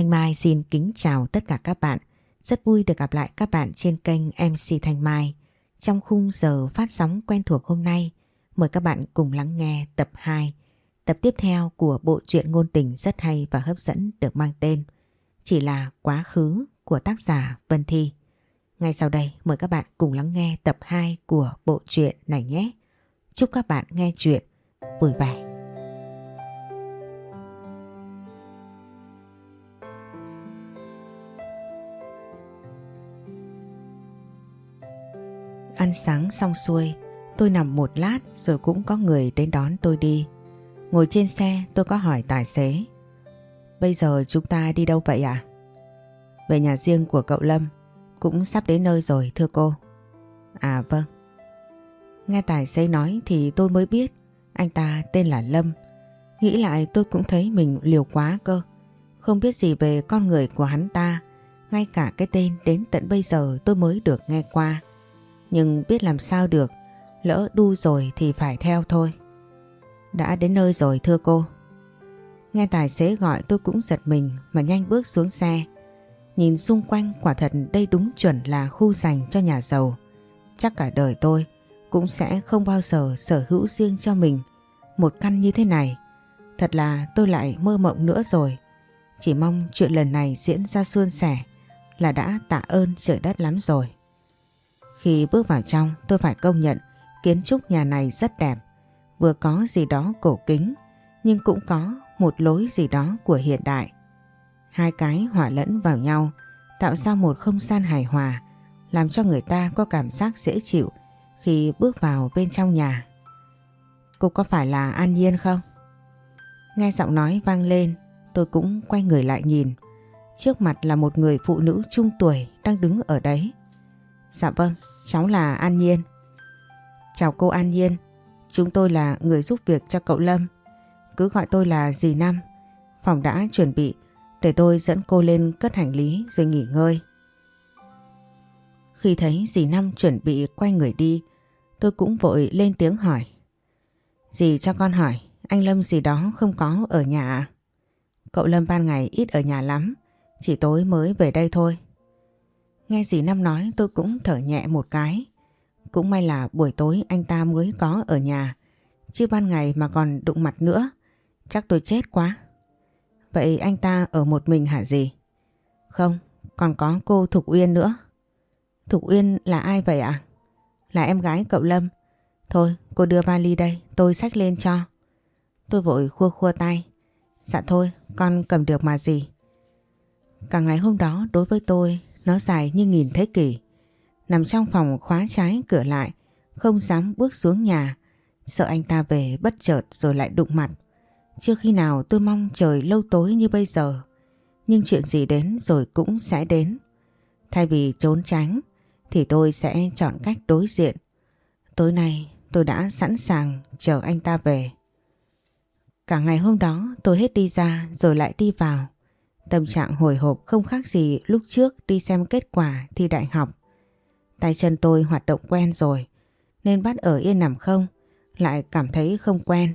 Thanh Mai xin kính chào tất cả các bạn. Rất vui được gặp lại các bạn trên kênh MC Thanh Mai. Trong khung giờ phát sóng quen thuộc hôm nay, mời các bạn cùng lắng nghe tập 2, tập tiếp theo của bộ truyện ngôn tình rất hay và hấp dẫn được mang tên Chỉ là quá khứ của tác giả Vân Thi. Ngay sau đây mời các bạn cùng lắng nghe tập 2 của bộ truyện này nhé. Chúc các bạn nghe chuyện vui vẻ. Ăn sáng xong xuôi, tôi nằm một lát rồi cũng có người đến đón tôi đi. Ngồi trên xe tôi có hỏi tài xế. Bây giờ chúng ta đi đâu vậy ạ? À? Về nhà riêng của cậu Lâm, cũng sắp đến nơi rồi thưa cô. À vâng. Nghe tài xế nói thì tôi mới biết anh ta tên là Lâm. Nghĩ lại tôi cũng thấy mình liều quá cơ. Không biết gì về con người của hắn ta. Ngay cả cái tên đến tận bây giờ tôi mới được nghe qua. Nhưng biết làm sao được, lỡ đu rồi thì phải theo thôi. Đã đến nơi rồi thưa cô. Nghe tài xế gọi tôi cũng giật mình mà nhanh bước xuống xe. Nhìn xung quanh quả thật đây đúng chuẩn là khu dành cho nhà giàu. Chắc cả đời tôi cũng sẽ không bao giờ sở hữu riêng cho mình một căn như thế này. Thật là tôi lại mơ mộng nữa rồi. Chỉ mong chuyện lần này diễn ra suôn sẻ là đã tạ ơn trời đất lắm rồi. Khi bước vào trong tôi phải công nhận kiến trúc nhà này rất đẹp. Vừa có gì đó cổ kính nhưng cũng có một lối gì đó của hiện đại. Hai cái hòa lẫn vào nhau tạo ra một không gian hài hòa làm cho người ta có cảm giác dễ chịu khi bước vào bên trong nhà. Cô có phải là An Nhiên không? Nghe giọng nói vang lên tôi cũng quay người lại nhìn. Trước mặt là một người phụ nữ trung tuổi đang đứng ở đấy. Dạ vâng, cháu là An Nhiên. Chào cô An Nhiên, chúng tôi là người giúp việc cho cậu Lâm. Cứ gọi tôi là dì Năm. Phòng đã chuẩn bị để tôi dẫn cô lên cất hành lý rồi nghỉ ngơi. Khi thấy dì Năm chuẩn bị quay người đi, tôi cũng vội lên tiếng hỏi. Dì cho con hỏi, anh Lâm gì đó không có ở nhà à? Cậu Lâm ban ngày ít ở nhà lắm, chỉ tối mới về đây thôi. Nghe dì Năm nói tôi cũng thở nhẹ một cái. Cũng may là buổi tối anh ta mới có ở nhà, chứ ban ngày mà còn đụng mặt nữa, chắc tôi chết quá. Vậy anh ta ở một mình hả gì? Không, còn có cô Thục Uyên nữa. Thục Uyên là ai vậy ạ? Là em gái cậu Lâm. Thôi, cô đưa vali đây, tôi xách lên cho. Tôi vội khua khua tay. Dạ thôi, con cầm được mà gì. Cả ngày hôm đó đối với tôi, nó dài như nghìn thế kỷ. Nằm trong phòng khóa trái cửa lại, không dám bước xuống nhà. Sợ anh ta về bất chợt rồi lại đụng mặt. Chưa khi nào tôi mong trời lâu tối như bây giờ. Nhưng chuyện gì đến rồi cũng sẽ đến. Thay vì trốn tránh thì tôi sẽ chọn cách đối diện. Tối nay tôi đã sẵn sàng chờ anh ta về. Cả ngày hôm đó tôi hết đi ra rồi lại đi vào. Tâm trạng hồi hộp không khác gì lúc trước đi xem kết quả thi đại học. Tay chân tôi hoạt động quen rồi, nên bắt ở yên nằm không, lại cảm thấy không quen,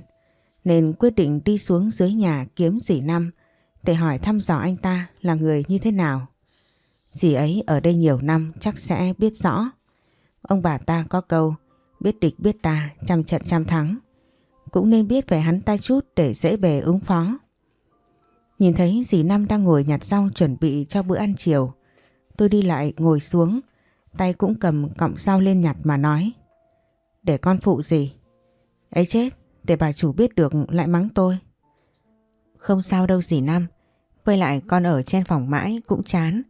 nên quyết định đi xuống dưới nhà kiếm dì Năm để hỏi thăm dò anh ta là người như thế nào. Dì ấy ở đây nhiều năm chắc sẽ biết rõ. Ông bà ta có câu, biết địch biết ta, trăm trận trăm thắng. Cũng nên biết về hắn ta chút để dễ bề ứng phó. Nhìn thấy dì Năm đang ngồi nhặt rau chuẩn bị cho bữa ăn chiều. Tôi đi lại ngồi xuống, tay cũng cầm cọng rau lên nhặt mà nói. Để con phụ gì? Ấy chết, để bà chủ biết được lại mắng tôi. Không sao đâu dì Năm. Với lại con ở trên phòng mãi cũng chán.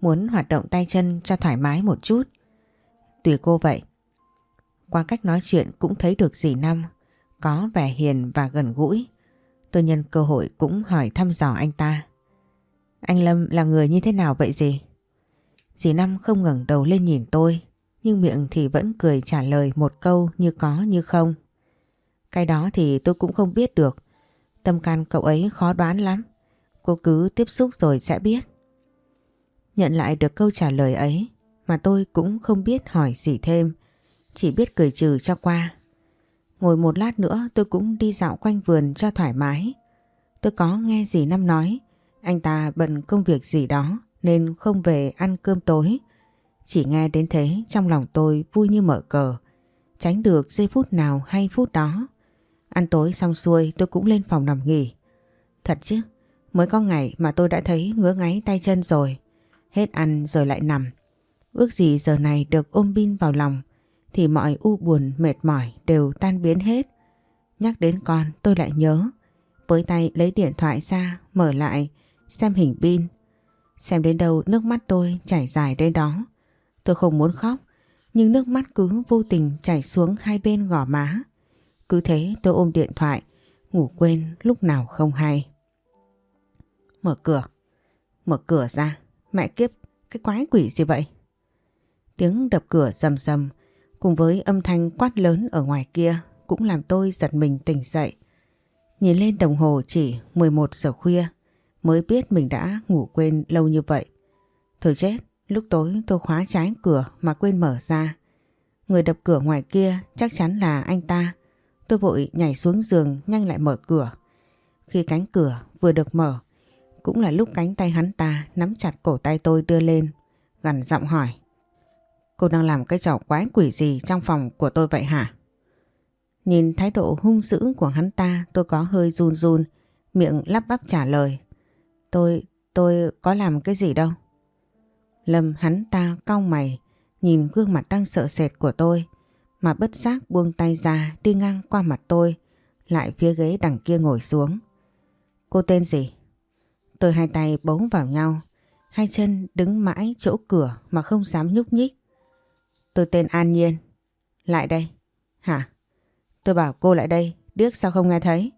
Muốn hoạt động tay chân cho thoải mái một chút. Tùy cô vậy. Qua cách nói chuyện cũng thấy được dì Năm có vẻ hiền và gần gũi. Tôi nhân cơ hội cũng hỏi thăm dò anh ta. Anh Lâm là người như thế nào vậy gì Dì Năm không ngẩng đầu lên nhìn tôi, nhưng miệng thì vẫn cười trả lời một câu như có như không. Cái đó thì tôi cũng không biết được. Tâm can cậu ấy khó đoán lắm. Cô cứ tiếp xúc rồi sẽ biết. Nhận lại được câu trả lời ấy mà tôi cũng không biết hỏi gì thêm. Chỉ biết cười trừ cho qua. Ngồi một lát nữa tôi cũng đi dạo quanh vườn cho thoải mái. Tôi có nghe gì Năm nói Anh ta bận công việc gì đó nên không về ăn cơm tối. Chỉ nghe đến thế trong lòng tôi vui như mở cờ. Tránh được giây phút nào hay phút đó. Ăn tối xong xuôi tôi cũng lên phòng nằm nghỉ. Thật chứ, mới có ngày mà tôi đã thấy ngứa ngáy tay chân rồi. Hết ăn rồi lại nằm. Ước gì giờ này được ôm pin vào lòng thì mọi u buồn mệt mỏi đều tan biến hết. Nhắc đến con tôi lại nhớ. Với tay lấy điện thoại ra mở lại xem hình pin. Xem đến đâu nước mắt tôi chảy dài đến đó. Tôi không muốn khóc nhưng nước mắt cứ vô tình chảy xuống hai bên gò má. Cứ thế tôi ôm điện thoại ngủ quên lúc nào không hay. Mở cửa. Mở cửa ra. Mẹ kiếp, cái quái quỷ gì vậy? Tiếng đập cửa rầm rầm cùng với âm thanh quát lớn ở ngoài kia cũng làm tôi giật mình tỉnh dậy. Nhìn lên đồng hồ chỉ 11 giờ khuya mới biết mình đã ngủ quên lâu như vậy. Thôi chết, lúc tối tôi khóa trái cửa mà quên mở ra. Người đập cửa ngoài kia chắc chắn là anh ta. Tôi vội nhảy xuống giường nhanh lại mở cửa. Khi cánh cửa vừa được mở, cũng là lúc cánh tay hắn ta nắm chặt cổ tay tôi đưa lên, gần giọng hỏi. Cô đang làm cái trò quái quỷ gì trong phòng của tôi vậy hả? Nhìn thái độ hung dữ của hắn ta tôi có hơi run run, miệng lắp bắp trả lời. Tôi, tôi có làm cái gì đâu. Lâm hắn ta cau mày, nhìn gương mặt đang sợ sệt của tôi, mà bất giác buông tay ra đi ngang qua mặt tôi, lại phía ghế đằng kia ngồi xuống. Cô tên gì? Tôi hai tay bấu vào nhau, hai chân đứng mãi chỗ cửa mà không dám nhúc nhích. Tôi tên An Nhiên. Lại đây. Hả? Tôi bảo cô lại đây, điếc sao không nghe thấy?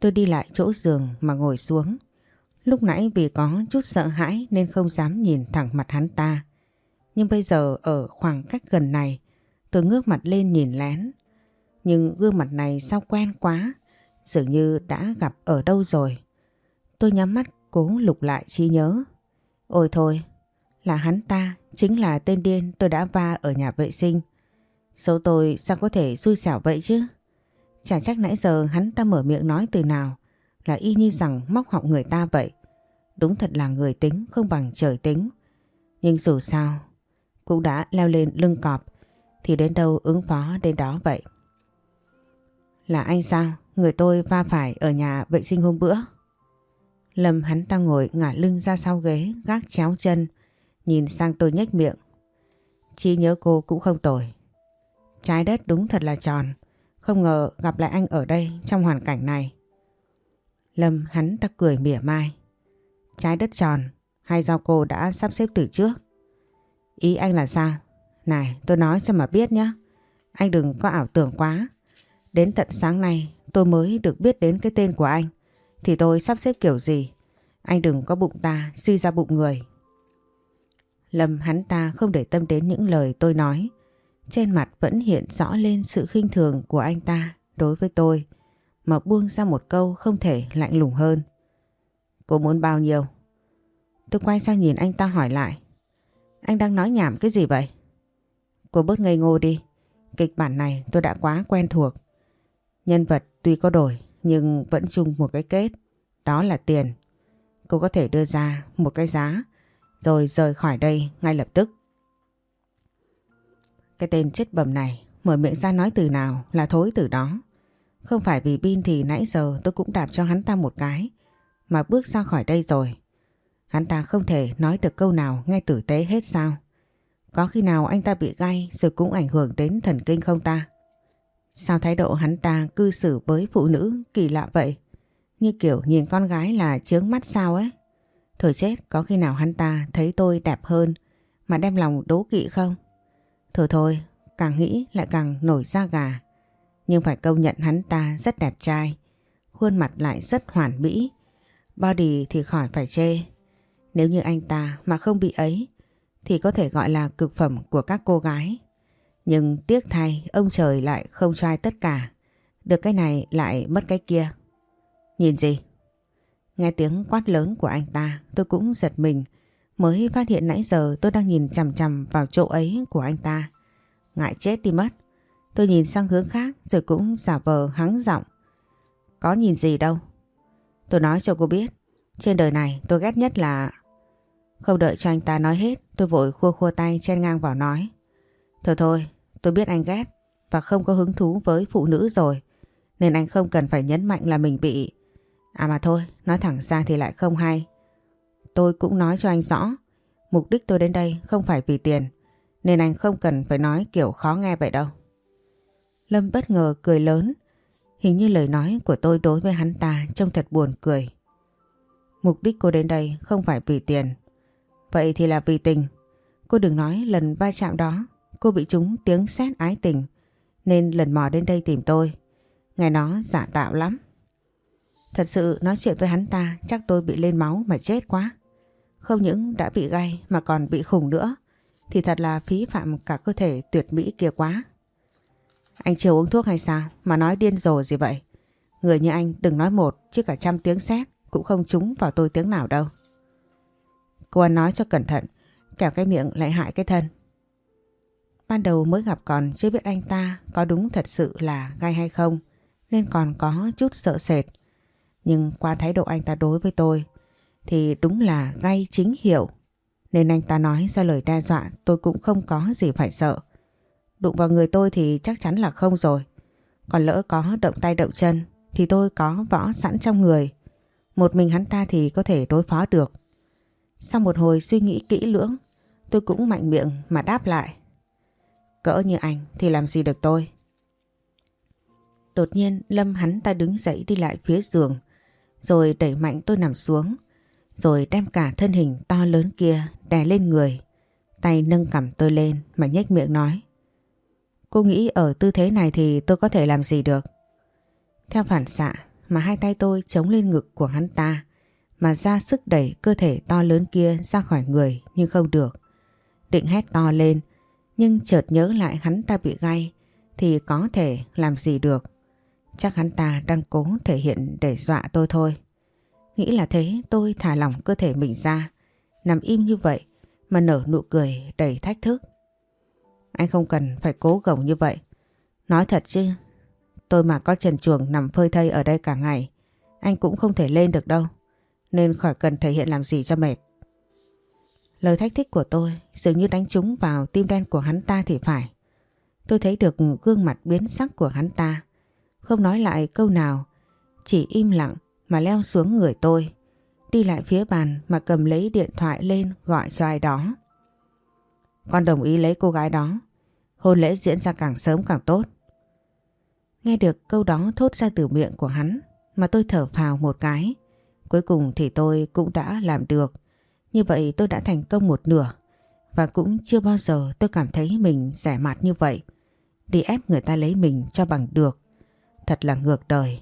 Tôi đi lại chỗ giường mà ngồi xuống. Lúc nãy vì có chút sợ hãi nên không dám nhìn thẳng mặt hắn ta. Nhưng bây giờ ở khoảng cách gần này, tôi ngước mặt lên nhìn lén. Nhưng gương mặt này sao quen quá, dường như đã gặp ở đâu rồi. Tôi nhắm mắt cố lục lại trí nhớ. Ôi thôi, là hắn ta, chính là tên điên tôi đã va ở nhà vệ sinh. Số tôi sao có thể xui xẻo vậy chứ? Chả chắc nãy giờ hắn ta mở miệng nói từ nào là y như rằng móc họng người ta vậy. Đúng thật là người tính không bằng trời tính. Nhưng dù sao, cũng đã leo lên lưng cọp thì đến đâu ứng phó đến đó vậy. Là anh sao? Người tôi va phải ở nhà vệ sinh hôm bữa. Lâm hắn ta ngồi ngả lưng ra sau ghế, gác chéo chân, nhìn sang tôi nhếch miệng. Chi nhớ cô cũng không tồi. Trái đất đúng thật là tròn, không ngờ gặp lại anh ở đây trong hoàn cảnh này. Lâm hắn ta cười mỉa mai. Trái đất tròn hay do cô đã sắp xếp từ trước? Ý anh là sao? Này tôi nói cho mà biết nhé. Anh đừng có ảo tưởng quá. Đến tận sáng nay tôi mới được biết đến cái tên của anh. Thì tôi sắp xếp kiểu gì? Anh đừng có bụng ta suy ra bụng người. Lâm hắn ta không để tâm đến những lời tôi nói. Trên mặt vẫn hiện rõ lên sự khinh thường của anh ta đối với tôi. Mà buông ra một câu không thể lạnh lùng hơn. Cô muốn bao nhiêu? Tôi quay sang nhìn anh ta hỏi lại. Anh đang nói nhảm cái gì vậy? Cô bớt ngây ngô đi. Kịch bản này tôi đã quá quen thuộc. Nhân vật tuy có đổi nhưng vẫn chung một cái kết. Đó là tiền. Cô có thể đưa ra một cái giá rồi rời khỏi đây ngay lập tức. Cái tên chết bầm này, mở miệng ra nói từ nào là thối từ đó. Không phải vì pin thì nãy giờ tôi cũng đạp cho hắn ta một cái, mà bước ra khỏi đây rồi. Hắn ta không thể nói được câu nào nghe tử tế hết sao? Có khi nào anh ta bị gai rồi cũng ảnh hưởng đến thần kinh không ta? Sao thái độ hắn ta cư xử với phụ nữ kỳ lạ vậy? Như kiểu nhìn con gái là chướng mắt sao ấy? Thôi chết, có khi nào hắn ta thấy tôi đẹp hơn mà đem lòng đố kỵ không? Thôi thôi, càng nghĩ lại càng nổi da gà. Nhưng phải công nhận hắn ta rất đẹp trai, khuôn mặt lại rất hoàn mỹ. Body thì khỏi phải chê. Nếu như anh ta mà không bị ấy thì có thể gọi là cực phẩm của các cô gái. Nhưng tiếc thay ông trời lại không cho ai tất cả. Được cái này lại mất cái kia. Nhìn gì? Nghe tiếng quát lớn của anh ta tôi cũng giật mình mới phát hiện nãy giờ tôi đang nhìn chằm chằm vào chỗ ấy của anh ta. Ngại chết đi mất. Tôi nhìn sang hướng khác rồi cũng giả vờ hắng giọng. Có nhìn gì đâu. Tôi nói cho cô biết Trên đời này tôi ghét nhất là... Không đợi cho anh ta nói hết, tôi vội khua khua tay chen ngang vào nói. Thôi thôi, tôi biết anh ghét và không có hứng thú với phụ nữ rồi. Nên anh không cần phải nhấn mạnh là mình bị... À mà thôi, nói thẳng ra thì lại không hay. Tôi cũng nói cho anh rõ, mục đích tôi đến đây không phải vì tiền, nên anh không cần phải nói kiểu khó nghe vậy đâu. Lâm bất ngờ cười lớn, hình như lời nói của tôi đối với hắn ta trông thật buồn cười. Mục đích cô đến đây không phải vì tiền, vậy thì là vì tình. Cô đừng nói lần va chạm đó cô bị chúng tiếng sét ái tình, nên lần mò đến đây tìm tôi. Ngày nó giả tạo lắm. Thật sự nói chuyện với hắn ta chắc tôi bị lên máu mà chết quá. Không những đã bị gay mà còn bị khủng nữa. Thì thật là phí phạm cả cơ thể tuyệt mỹ kia quá. Anh chưa uống thuốc hay sao mà nói điên rồ gì vậy? Người như anh đừng nói một chứ cả trăm tiếng sét cũng không trúng vào tôi tiếng nào đâu. Cô ăn nói cho cẩn thận, kẻo cái miệng lại hại cái thân. Ban đầu mới gặp còn chưa biết anh ta có đúng thật sự là gai hay không, nên còn có chút sợ sệt. Nhưng qua thái độ anh ta đối với tôi thì đúng là gay chính hiệu. Nên anh ta nói ra lời đe dọa tôi cũng không có gì phải sợ. Đụng vào người tôi thì chắc chắn là không rồi. Còn lỡ có động tay động chân thì tôi có võ sẵn trong người. Một mình hắn ta thì có thể đối phó được. Sau một hồi suy nghĩ kỹ lưỡng, tôi cũng mạnh miệng mà đáp lại. Cỡ như anh thì làm gì được tôi? Đột nhiên Lâm hắn ta đứng dậy đi lại phía giường, rồi đẩy mạnh tôi nằm xuống, rồi đem cả thân hình to lớn kia đè lên người, tay nâng cầm tôi lên mà nhếch miệng nói. Cô nghĩ ở tư thế này thì tôi có thể làm gì được? Theo phản xạ mà hai tay tôi chống lên ngực của hắn ta mà ra sức đẩy cơ thể to lớn kia ra khỏi người nhưng không được. Định hét to lên nhưng chợt nhớ lại hắn ta bị gai thì có thể làm gì được. Chắc hắn ta đang cố thể hiện để dọa tôi thôi. Nghĩ là thế tôi thả lỏng cơ thể mình ra, nằm im như vậy mà nở nụ cười đầy thách thức. Anh không cần phải cố gồng như vậy. Nói thật chứ, tôi mà có trần chuồng nằm phơi thây ở đây cả ngày, anh cũng không thể lên được đâu. Nên khỏi cần thể hiện làm gì cho mệt. Lời thách thích của tôi dường như đánh trúng vào tim đen của hắn ta thì phải. Tôi thấy được gương mặt biến sắc của hắn ta. Không nói lại câu nào, chỉ im lặng mà leo xuống người tôi. Đi lại phía bàn mà cầm lấy điện thoại lên gọi cho ai đó. Con đồng ý lấy cô gái đó. Hôn lễ diễn ra càng sớm càng tốt. Nghe được câu đó thốt ra từ miệng của hắn mà tôi thở phào một cái. Cuối cùng thì tôi cũng đã làm được. Như vậy tôi đã thành công một nửa và cũng chưa bao giờ tôi cảm thấy mình rẻ mặt như vậy. Đi ép người ta lấy mình cho bằng được. Thật là ngược đời.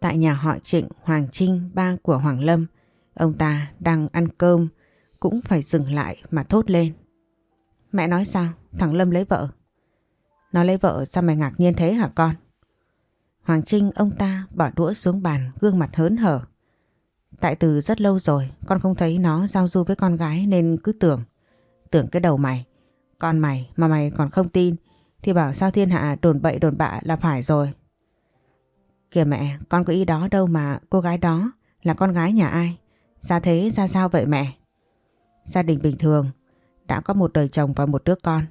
Tại nhà họ Trịnh, Hoàng Trinh, ba của Hoàng Lâm, Ông ta đang ăn cơm, Cũng phải dừng lại mà thốt lên Mẹ nói sao Thằng Lâm lấy vợ Nó lấy vợ sao mày ngạc nhiên thế hả con Hoàng Trinh, ông ta bỏ đũa xuống bàn, Gương mặt hớn hở Tại từ rất lâu rồi, con không thấy nó giao du với con gái nên cứ tưởng. Tưởng cái đầu mày. Con mày mà mày còn không tin thì bảo sao thiên hạ đồn bậy đồn bạ là phải rồi. Kìa mẹ, con có ý đó đâu mà cô gái đó là con gái nhà ai? Ra thế ra sao vậy mẹ? Gia đình bình thường, đã có một đời chồng và một đứa con.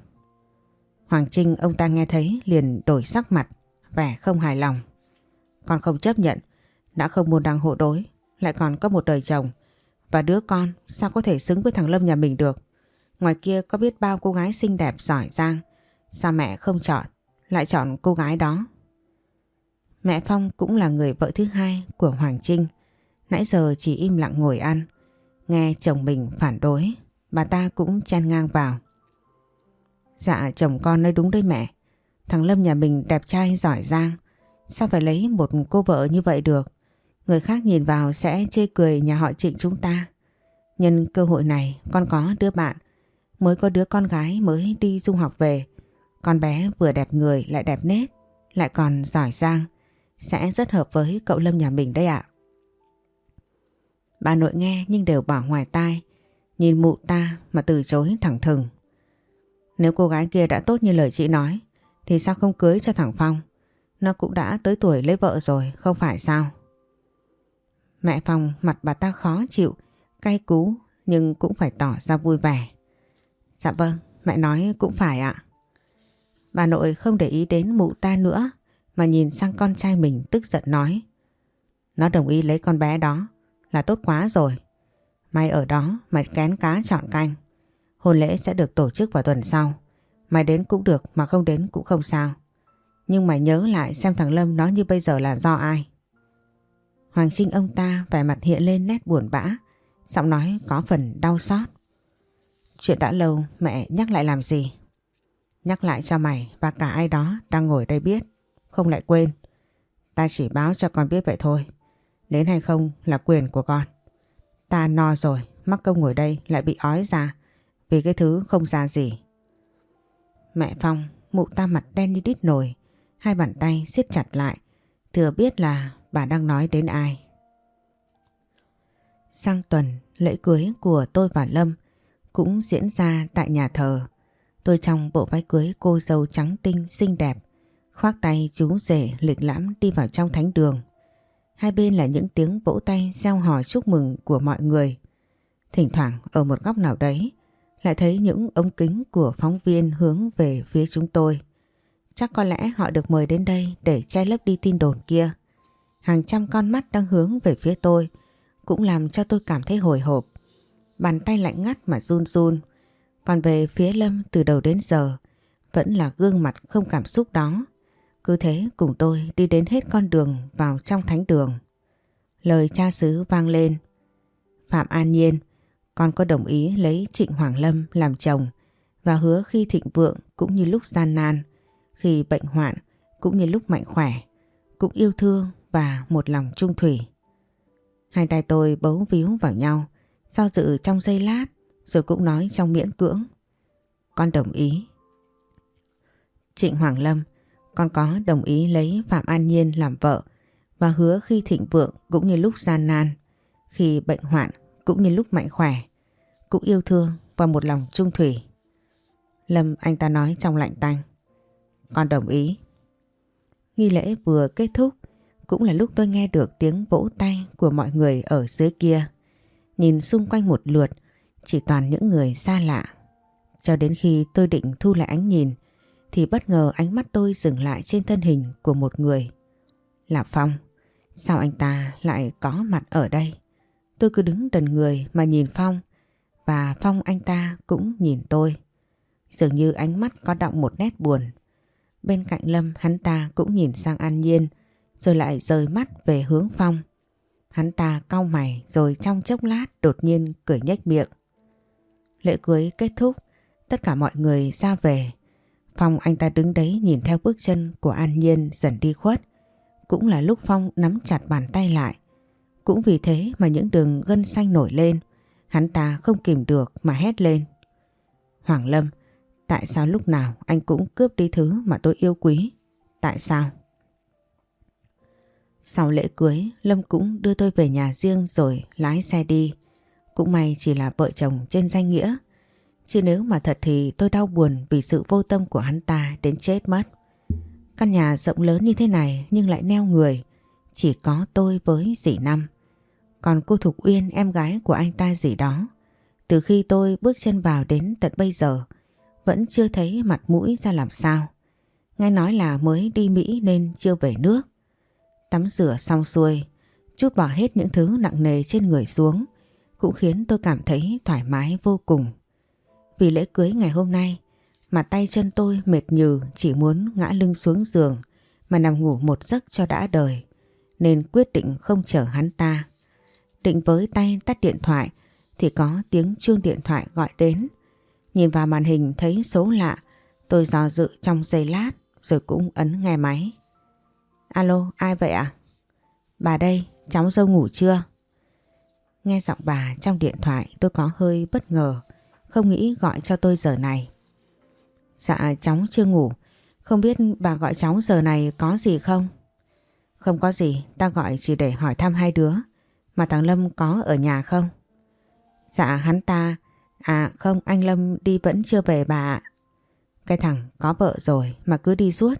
Hoàng Trinh ông ta nghe thấy liền đổi sắc mặt, vẻ không hài lòng. Con không chấp nhận, đã không muốn đăng hộ đối lại còn có một đời chồng và đứa con sao có thể xứng với thằng Lâm nhà mình được. Ngoài kia có biết bao cô gái xinh đẹp giỏi giang, sao mẹ không chọn, lại chọn cô gái đó. Mẹ Phong cũng là người vợ thứ hai của Hoàng Trinh, nãy giờ chỉ im lặng ngồi ăn, nghe chồng mình phản đối, bà ta cũng chen ngang vào. Dạ chồng con nói đúng đấy mẹ, thằng Lâm nhà mình đẹp trai giỏi giang, sao phải lấy một cô vợ như vậy được. Người khác nhìn vào sẽ chê cười nhà họ trịnh chúng ta. Nhân cơ hội này con có đứa bạn, mới có đứa con gái mới đi du học về. Con bé vừa đẹp người lại đẹp nét lại còn giỏi giang, sẽ rất hợp với cậu Lâm nhà mình đấy ạ. Bà nội nghe nhưng đều bỏ ngoài tai, nhìn mụ ta mà từ chối thẳng thừng. Nếu cô gái kia đã tốt như lời chị nói, thì sao không cưới cho thằng Phong? Nó cũng đã tới tuổi lấy vợ rồi, không phải sao? Mẹ Phong mặt bà ta khó chịu, cay cú nhưng cũng phải tỏ ra vui vẻ. Dạ vâng, mẹ nói cũng phải ạ. Bà nội không để ý đến mụ ta nữa, mà nhìn sang con trai mình tức giận nói. Nó đồng ý lấy con bé đó, là tốt quá rồi. Mày ở đó mà kén cá chọn canh. Hôn lễ sẽ được tổ chức vào tuần sau. Mày đến cũng được mà không đến cũng không sao. Nhưng mày nhớ lại xem thằng Lâm nó như bây giờ là do ai. Hoàng Trinh ông ta vẻ mặt hiện lên nét buồn bã. Giọng nói có phần đau xót. Chuyện đã lâu, mẹ nhắc lại làm gì? Nhắc lại cho mày và cả ai đó đang ngồi đây biết. Không lại quên. Ta chỉ báo cho con biết vậy thôi. Đến hay không là quyền của con. Ta no rồi, mắc công ngồi đây lại bị ói ra vì cái thứ không ra gì. Mẹ Phong, mụ ta mặt đen như đít nồi, hai bàn tay siết chặt lại, thừa biết là bà đang nói đến ai. Sang tuần, lễ cưới của tôi và Lâm cũng diễn ra tại nhà thờ. Tôi trong bộ váy cưới cô dâu trắng tinh xinh đẹp, khoác tay chú rể lịch lãm đi vào trong thánh đường. Hai bên là những tiếng vỗ tay gieo hò chúc mừng của mọi người. Thỉnh thoảng ở một góc nào đấy lại thấy những ống kính của phóng viên hướng về phía chúng tôi. Chắc có lẽ họ được mời đến đây để che lấp đi tin đồn kia. Hàng trăm con mắt đang hướng về phía tôi cũng làm cho tôi cảm thấy hồi hộp. Bàn tay lạnh ngắt mà run run. Còn về phía Lâm từ đầu đến giờ vẫn là gương mặt không cảm xúc đó. Cứ thế cùng tôi đi đến hết con đường vào trong thánh đường. Lời cha xứ vang lên. Phạm An Nhiên, con có đồng ý lấy Trịnh Hoàng Lâm làm chồng và hứa khi thịnh vượng cũng như lúc gian nan, khi bệnh hoạn cũng như lúc mạnh khỏe, cũng yêu thương và một lòng trung thủy. Hai tay tôi bấu víu vào nhau, do dự trong giây lát rồi cũng nói trong miễn cưỡng. Con đồng ý. Trịnh Hoàng Lâm con có đồng ý lấy Phạm An Nhiên làm vợ và hứa khi thịnh vượng cũng như lúc gian nan, khi bệnh hoạn cũng như lúc mạnh khỏe, cũng yêu thương và một lòng trung thủy. Lâm anh ta nói trong lạnh tanh. Con đồng ý. Nghi lễ vừa kết thúc cũng là lúc tôi nghe được tiếng vỗ tay của mọi người ở dưới kia. Nhìn xung quanh một lượt chỉ toàn những người xa lạ. Cho đến khi tôi định thu lại ánh nhìn, thì bất ngờ ánh mắt tôi dừng lại trên thân hình của một người. Là Phong. Sao anh ta lại có mặt ở đây? Tôi cứ đứng đần người mà nhìn Phong, và Phong anh ta cũng nhìn tôi. Dường như ánh mắt có động một nét buồn. Bên cạnh Lâm, hắn ta cũng nhìn sang An Nhiên, rồi lại rời mắt về hướng Phong. Hắn ta cau mày rồi trong chốc lát đột nhiên cười nhếch miệng. Lễ cưới kết thúc, tất cả mọi người ra về. Phong anh ta đứng đấy nhìn theo bước chân của An Nhiên dần đi khuất. Cũng là lúc Phong nắm chặt bàn tay lại. Cũng vì thế mà những đường gân xanh nổi lên. Hắn ta không kìm được mà hét lên. Hoàng Lâm, tại sao lúc nào anh cũng cướp đi thứ mà tôi yêu quý? Tại sao? Sau lễ cưới, Lâm cũng đưa tôi về nhà riêng rồi lái xe đi. Cũng may chỉ là vợ chồng trên danh nghĩa. Chứ nếu mà thật thì tôi đau buồn vì sự vô tâm của hắn ta đến chết mất. Căn nhà rộng lớn như thế này nhưng lại neo người. Chỉ có tôi với dì Năm. Còn cô Thục Uyên em gái của anh ta gì đó. Từ khi tôi bước chân vào đến tận bây giờ vẫn chưa thấy mặt mũi ra làm sao. Nghe nói là mới đi Mỹ nên chưa về nước. Tắm rửa xong xuôi, chút bỏ hết những thứ nặng nề trên người xuống cũng khiến tôi cảm thấy thoải mái vô cùng. Vì lễ cưới ngày hôm nay, mà tay chân tôi mệt nhừ, chỉ muốn ngã lưng xuống giường, mà nằm ngủ một giấc cho đã đời, nên quyết định không chở hắn ta. Định với tay tắt điện thoại, thì có tiếng chuông điện thoại gọi đến. Nhìn vào màn hình thấy số lạ, tôi dò dự trong giây lát, rồi cũng ấn nghe máy. Alo, ai vậy ạ? À? Bà đây, cháu dâu ngủ chưa? Nghe giọng bà trong điện thoại tôi có hơi bất ngờ không nghĩ gọi cho tôi giờ này. Dạ cháu chưa ngủ, không biết bà gọi cháu giờ này có gì không? Không có gì, ta gọi chỉ để hỏi thăm hai đứa. Mà thằng Lâm có ở nhà không? Dạ hắn ta, à không anh Lâm đi vẫn chưa về bà ạ. Cái thằng có vợ rồi mà cứ đi suốt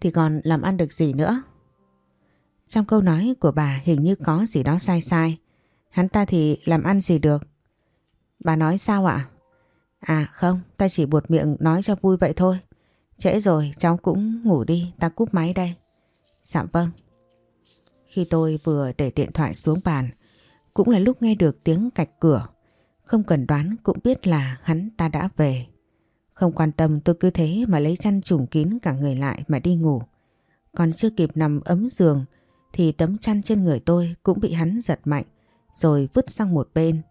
thì còn làm ăn được gì nữa. Trong câu nói của bà hình như có gì đó sai sai. Hắn ta thì làm ăn gì được. Bà nói sao ạ? À? không, ta chỉ buột miệng nói cho vui vậy thôi. Trễ rồi, cháu cũng ngủ đi, ta cúp máy đây. Dạ vâng. Khi tôi vừa để điện thoại xuống bàn, cũng là lúc nghe được tiếng cạch cửa. Không cần đoán cũng biết là hắn ta đã về. Không quan tâm tôi cứ thế mà lấy chăn trùm kín cả người lại mà đi ngủ. Còn chưa kịp nằm ấm giường thì tấm chăn trên người tôi cũng bị hắn giật mạnh rồi vứt sang một bên.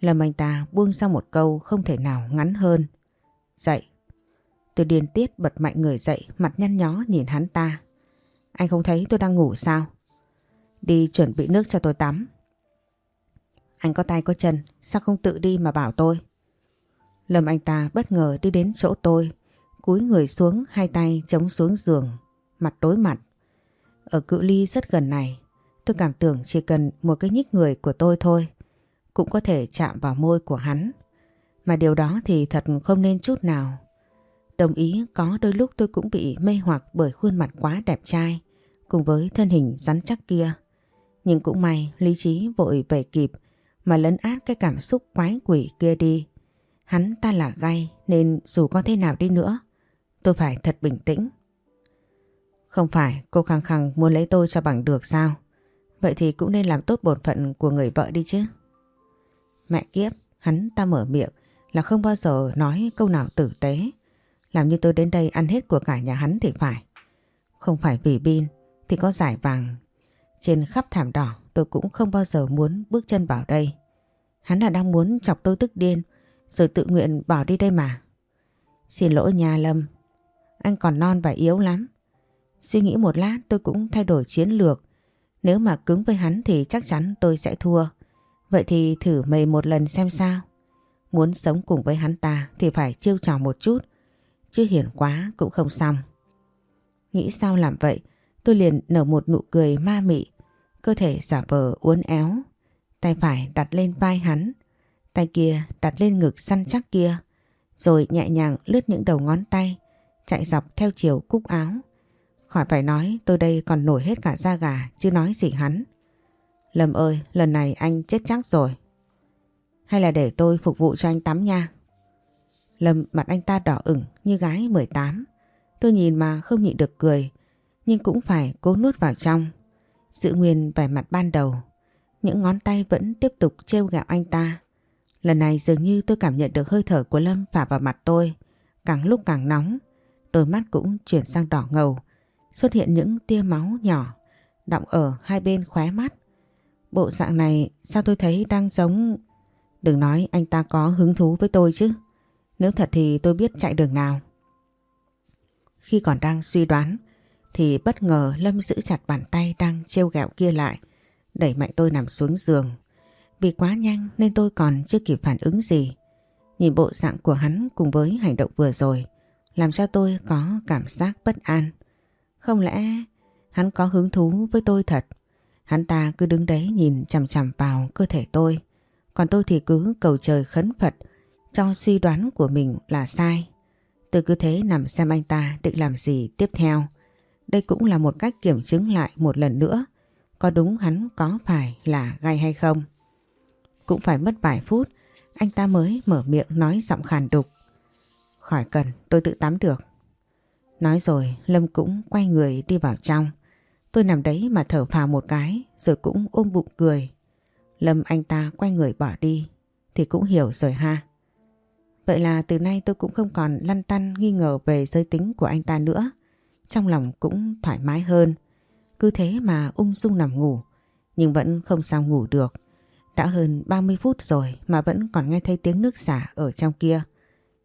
Lâm anh ta buông sang một câu không thể nào ngắn hơn. Dậy. Tôi điên tiết bật mạnh người dậy mặt nhăn nhó nhìn hắn ta. Anh không thấy tôi đang ngủ sao? Đi chuẩn bị nước cho tôi tắm. Anh có tay có chân, sao không tự đi mà bảo tôi? Lâm anh ta bất ngờ đi đến chỗ tôi, cúi người xuống hai tay chống xuống giường, mặt đối mặt. Ở cự ly rất gần này, tôi cảm tưởng chỉ cần một cái nhích người của tôi thôi, cũng có thể chạm vào môi của hắn. Mà điều đó thì thật không nên chút nào. Đồng ý có đôi lúc tôi cũng bị mê hoặc bởi khuôn mặt quá đẹp trai, cùng với thân hình rắn chắc kia. Nhưng cũng may lý trí vội về kịp mà lấn át cái cảm xúc quái quỷ kia đi. Hắn ta là gay nên dù có thế nào đi nữa, tôi phải thật bình tĩnh. Không phải cô khăng khăng muốn lấy tôi cho bằng được sao? Vậy thì cũng nên làm tốt bổn phận của người vợ đi chứ. Mẹ kiếp, hắn ta mở miệng là không bao giờ nói câu nào tử tế. Làm như tôi đến đây ăn hết của cả nhà hắn thì phải. Không phải vì Bin thì có giải vàng. Trên khắp thảm đỏ tôi cũng không bao giờ muốn bước chân vào đây. Hắn là đang muốn chọc tôi tức điên rồi tự nguyện bỏ đi đây mà. Xin lỗi nhà Lâm, anh còn non và yếu lắm. Suy nghĩ một lát tôi cũng thay đổi chiến lược. Nếu mà cứng với hắn thì chắc chắn tôi sẽ thua. Vậy thì thử mày một lần xem sao. Muốn sống cùng với hắn ta thì phải chiêu trò một chút. Chứ hiển quá cũng không xong. Nghĩ sao làm vậy, tôi liền nở một nụ cười ma mị. Cơ thể giả vờ uốn éo. Tay phải đặt lên vai hắn. Tay kia đặt lên ngực săn chắc kia. Rồi nhẹ nhàng lướt những đầu ngón tay. Chạy dọc theo chiều cúc áo. Khỏi phải nói tôi đây còn nổi hết cả da gà chứ nói gì hắn. Lâm ơi, lần này anh chết chắc rồi. Hay là để tôi phục vụ cho anh tắm nha. Lâm mặt anh ta đỏ ửng như gái 18. Tôi nhìn mà không nhịn được cười, nhưng cũng phải cố nuốt vào trong. Giữ nguyên vẻ mặt ban đầu, những ngón tay vẫn tiếp tục trêu gạo anh ta. Lần này dường như tôi cảm nhận được hơi thở của Lâm phả vào mặt tôi, càng lúc càng nóng. Đôi mắt cũng chuyển sang đỏ ngầu, xuất hiện những tia máu nhỏ, đọng ở hai bên khóe mắt. Bộ dạng này sao tôi thấy đang giống... Đừng nói anh ta có hứng thú với tôi chứ. Nếu thật thì tôi biết chạy đường nào. Khi còn đang suy đoán thì bất ngờ Lâm giữ chặt bàn tay đang trêu gẹo kia lại, đẩy mạnh tôi nằm xuống giường. Vì quá nhanh nên tôi còn chưa kịp phản ứng gì. Nhìn bộ dạng của hắn cùng với hành động vừa rồi làm cho tôi có cảm giác bất an. Không lẽ hắn có hứng thú với tôi thật? Hắn ta cứ đứng đấy nhìn chằm chằm vào cơ thể tôi. Còn tôi thì cứ cầu trời khấn Phật, cho suy đoán của mình là sai. Tôi cứ thế nằm xem anh ta định làm gì tiếp theo. Đây cũng là một cách kiểm chứng lại một lần nữa, có đúng hắn có phải là gay hay không. Cũng phải mất vài phút, anh ta mới mở miệng nói giọng khàn đục. Khỏi cần, tôi tự tắm được. Nói rồi, Lâm cũng quay người đi vào trong. Tôi nằm đấy mà thở phào một cái, rồi cũng ôm bụng cười. Lâm anh ta quay người bỏ đi, thì cũng hiểu rồi ha. Vậy là từ nay tôi cũng không còn lăn tăn nghi ngờ về giới tính của anh ta nữa. Trong lòng cũng thoải mái hơn. Cứ thế mà ung dung nằm ngủ. Nhưng vẫn không sao ngủ được. Đã hơn 30 phút rồi mà vẫn còn nghe thấy tiếng nước xả ở trong kia.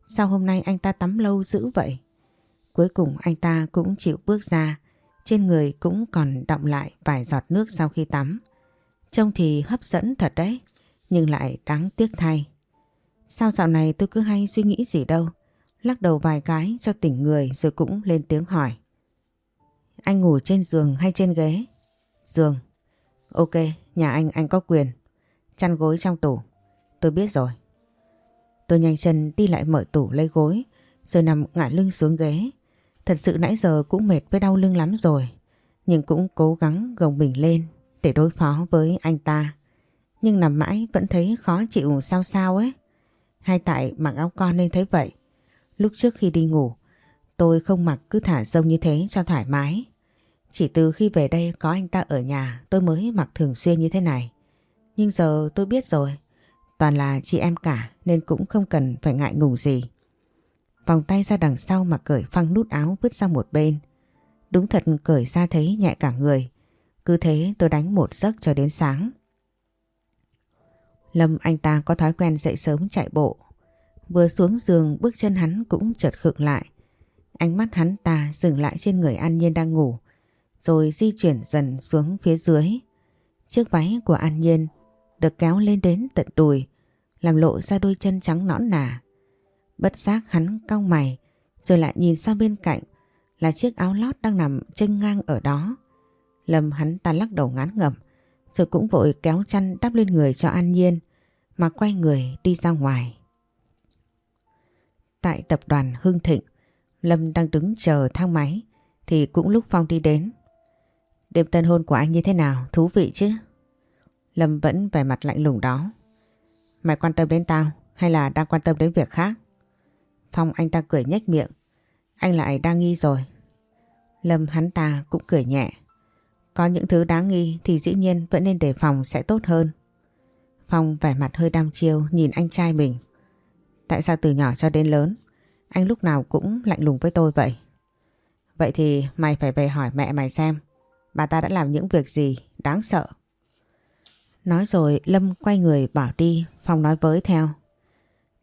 Sao hôm nay anh ta tắm lâu dữ vậy? Cuối cùng anh ta cũng chịu bước ra. Trên người cũng còn đọng lại vài giọt nước sau khi tắm. Trông thì hấp dẫn thật đấy. Nhưng lại đáng tiếc thay. Sao dạo này tôi cứ hay suy nghĩ gì đâu. Lắc đầu vài cái cho tỉnh người rồi cũng lên tiếng hỏi. Anh ngủ trên giường hay trên ghế? Giường. Ok, nhà anh anh có quyền. Chăn gối trong tủ. Tôi biết rồi. Tôi nhanh chân đi lại mở tủ lấy gối rồi nằm ngả lưng xuống ghế. Thật sự nãy giờ cũng mệt với đau lưng lắm rồi. Nhưng cũng cố gắng gồng mình lên để đối phó với anh ta. Nhưng nằm mãi vẫn thấy khó chịu sao sao ấy. Hay tại mặc áo con nên thấy vậy. Lúc trước khi đi ngủ, tôi không mặc cứ thả rông như thế cho thoải mái. Chỉ từ khi về đây có anh ta ở nhà tôi mới mặc thường xuyên như thế này. Nhưng giờ tôi biết rồi, toàn là chị em cả nên cũng không cần phải ngại ngùng gì. Vòng tay ra đằng sau mà cởi phăng nút áo vứt sang một bên. Đúng thật cởi ra thấy nhẹ cả người. Cứ thế tôi đánh một giấc cho đến sáng. Lâm, anh ta có thói quen dậy sớm chạy bộ. Vừa xuống giường, bước chân hắn cũng chợt khựng lại. Ánh mắt hắn ta dừng lại trên người An Nhiên đang ngủ. Rồi di chuyển dần xuống phía dưới. Chiếc váy của An Nhiên được kéo lên đến tận đùi. Làm lộ ra đôi chân trắng nõn nà. Bất giác hắn cau mày. Rồi lại nhìn sang bên cạnh là chiếc áo lót đang nằm chênh ngang ở đó. Lâm hắn ta lắc đầu ngán ngẩm rồi cũng vội kéo chăn đắp lên người cho An Nhiên mà quay người đi ra ngoài. Tại tập đoàn Hưng Thịnh, Lâm đang đứng chờ thang máy thì cũng lúc Phong đi đến. Đêm tân hôn của anh như thế nào? Thú vị chứ? Lâm vẫn vẻ mặt lạnh lùng đó. Mày quan tâm đến tao hay là đang quan tâm đến việc khác? Phong, anh ta cười nhếch miệng. Anh lại đang nghi rồi. Lâm, hắn ta cũng cười nhẹ. Có những thứ đáng nghi thì dĩ nhiên vẫn nên đề phòng sẽ tốt hơn. Phong vẻ mặt hơi đăm chiêu nhìn anh trai mình. Tại sao từ nhỏ cho đến lớn, anh lúc nào cũng lạnh lùng với tôi vậy? Vậy thì mày phải về hỏi mẹ mày xem, bà ta đã làm những việc gì đáng sợ. Nói rồi Lâm quay người bỏ đi, Phong nói với theo.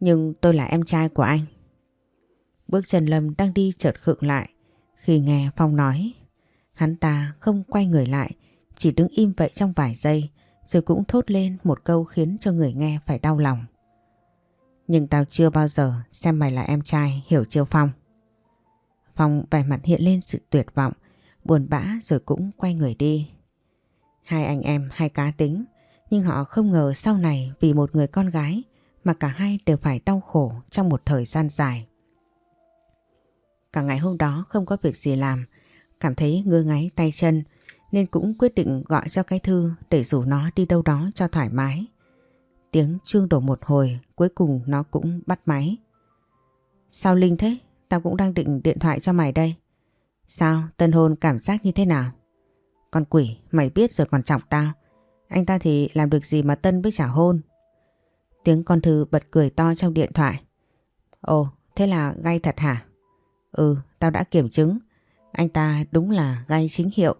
Nhưng tôi là em trai của anh. Bước chân Lâm đang đi chợt khựng lại khi nghe Phong nói Hắn ta không quay người lại, chỉ đứng im vậy trong vài giây rồi cũng thốt lên một câu khiến cho người nghe phải đau lòng. Nhưng tao chưa bao giờ xem mày là em trai, hiểu chưa Phong? Phong vẻ mặt hiện lên sự tuyệt vọng, buồn bã rồi cũng quay người đi. Hai anh em hai cá tính, nhưng họ không ngờ sau này vì một người con gái mà cả hai đều phải đau khổ trong một thời gian dài. Cả ngày hôm đó không có việc gì làm, Cảm thấy ngơ ngáy tay chân nên cũng quyết định gọi cho cái thư để rủ nó đi đâu đó cho thoải mái. Tiếng chuông đổ một hồi cuối cùng nó cũng bắt máy. Sao Linh thế? Tao cũng đang định điện thoại cho mày đây. Sao? Tân hôn cảm giác như thế nào? Con quỷ, mày biết rồi còn chọc tao. Anh ta thì làm được gì mà Tân với trả hôn? Tiếng con thư bật cười to trong điện thoại. Ồ, thế là gay thật hả? Ừ, tao đã kiểm chứng. Anh ta đúng là gay chính hiệu.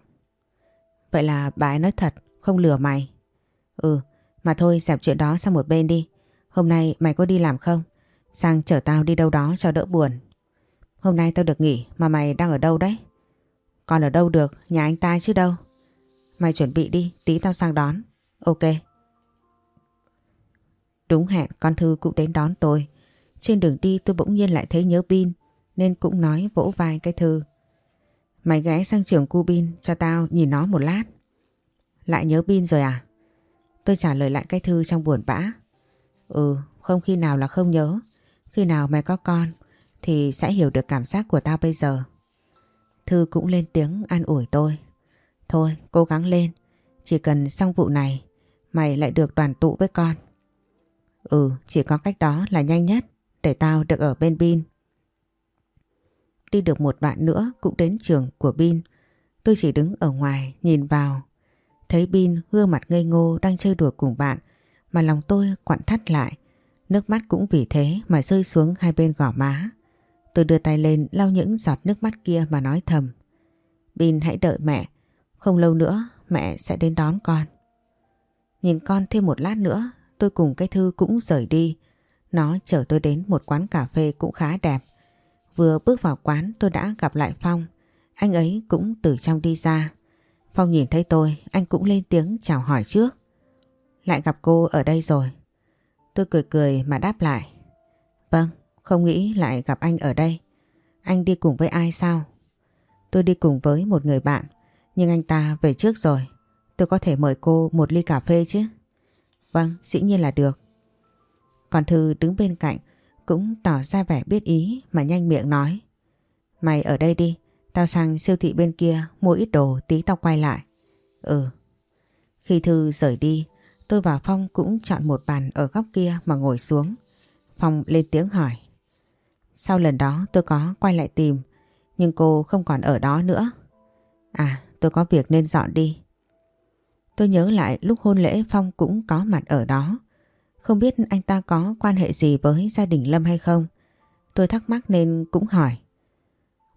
Vậy là bà ấy nói thật, không lừa mày. Ừ, mà thôi dẹp chuyện đó sang một bên đi. Hôm nay mày có đi làm không? Sang chở tao đi đâu đó cho đỡ buồn. Hôm nay tao được nghỉ mà mày đang ở đâu đấy? Còn ở đâu được, nhà anh ta chứ đâu. Mày chuẩn bị đi, tí tao sang đón. Ok. Đúng hẹn con Thư cũng đến đón tôi. Trên đường đi tôi bỗng nhiên lại thấy nhớ pin nên cũng nói vỗ vai cái Thư. Mày ghé sang trường cu bin cho tao nhìn nó một lát. Lại nhớ pin rồi à? Tôi trả lời lại cái thư trong buồn bã. Ừ, không khi nào là không nhớ. Khi nào mày có con thì sẽ hiểu được cảm giác của tao bây giờ. Thư cũng lên tiếng an ủi tôi. Thôi, cố gắng lên. Chỉ cần xong vụ này, mày lại được đoàn tụ với con. Ừ, chỉ có cách đó là nhanh nhất để tao được ở bên Bin. Đi được một đoạn nữa cũng đến trường của Bin. Tôi chỉ đứng ở ngoài, nhìn vào. Thấy Bin gương mặt ngây ngô đang chơi đùa cùng bạn, mà lòng tôi quặn thắt lại. Nước mắt cũng vì thế mà rơi xuống hai bên gò má. Tôi đưa tay lên lau những giọt nước mắt kia mà nói thầm. Bin, hãy đợi mẹ. Không lâu nữa, mẹ sẽ đến đón con. Nhìn con thêm một lát nữa, tôi cùng cái thư cũng rời đi. Nó chở tôi đến một quán cà phê cũng khá đẹp. Vừa bước vào quán tôi đã gặp lại Phong. Anh ấy cũng từ trong đi ra. Phong nhìn thấy tôi, anh cũng lên tiếng chào hỏi trước. Lại gặp cô ở đây rồi. Tôi cười cười mà đáp lại. Vâng, không nghĩ lại gặp anh ở đây. Anh đi cùng với ai sao? Tôi đi cùng với một người bạn, nhưng anh ta về trước rồi. Tôi có thể mời cô một ly cà phê chứ? Vâng, dĩ nhiên là được. Còn Thư đứng bên cạnh cũng tỏ ra vẻ biết ý mà nhanh miệng nói. Mày ở đây đi, Tao sang siêu thị bên kia mua ít đồ tí tao quay lại. Ừ. Khi Thư rời đi, tôi và Phong cũng chọn một bàn ở góc kia mà ngồi xuống. Phong lên tiếng hỏi. Sau lần đó tôi có quay lại tìm, nhưng cô không còn ở đó nữa. À, tôi có việc nên dọn đi. Tôi nhớ lại lúc hôn lễ Phong cũng có mặt ở đó. Không biết anh ta có quan hệ gì với gia đình Lâm hay không? Tôi thắc mắc nên cũng hỏi.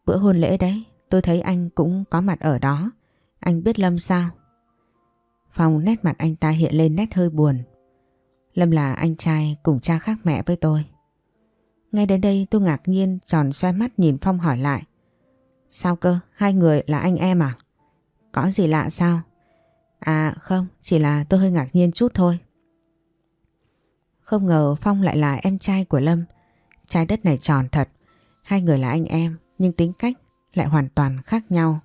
Bữa hôn lễ đấy, tôi thấy anh cũng có mặt ở đó. Anh biết Lâm sao? Phong nét mặt anh ta hiện lên nét hơi buồn. Lâm là anh trai cùng cha khác mẹ với tôi. Ngay đến đây tôi ngạc nhiên tròn xoay mắt nhìn Phong hỏi lại. Sao cơ? Hai người là anh em à? Có gì lạ sao? À không, chỉ là tôi hơi ngạc nhiên chút thôi. Không ngờ Phong lại là em trai của Lâm. Trái đất này tròn thật. Hai người là anh em, nhưng tính cách lại hoàn toàn khác nhau.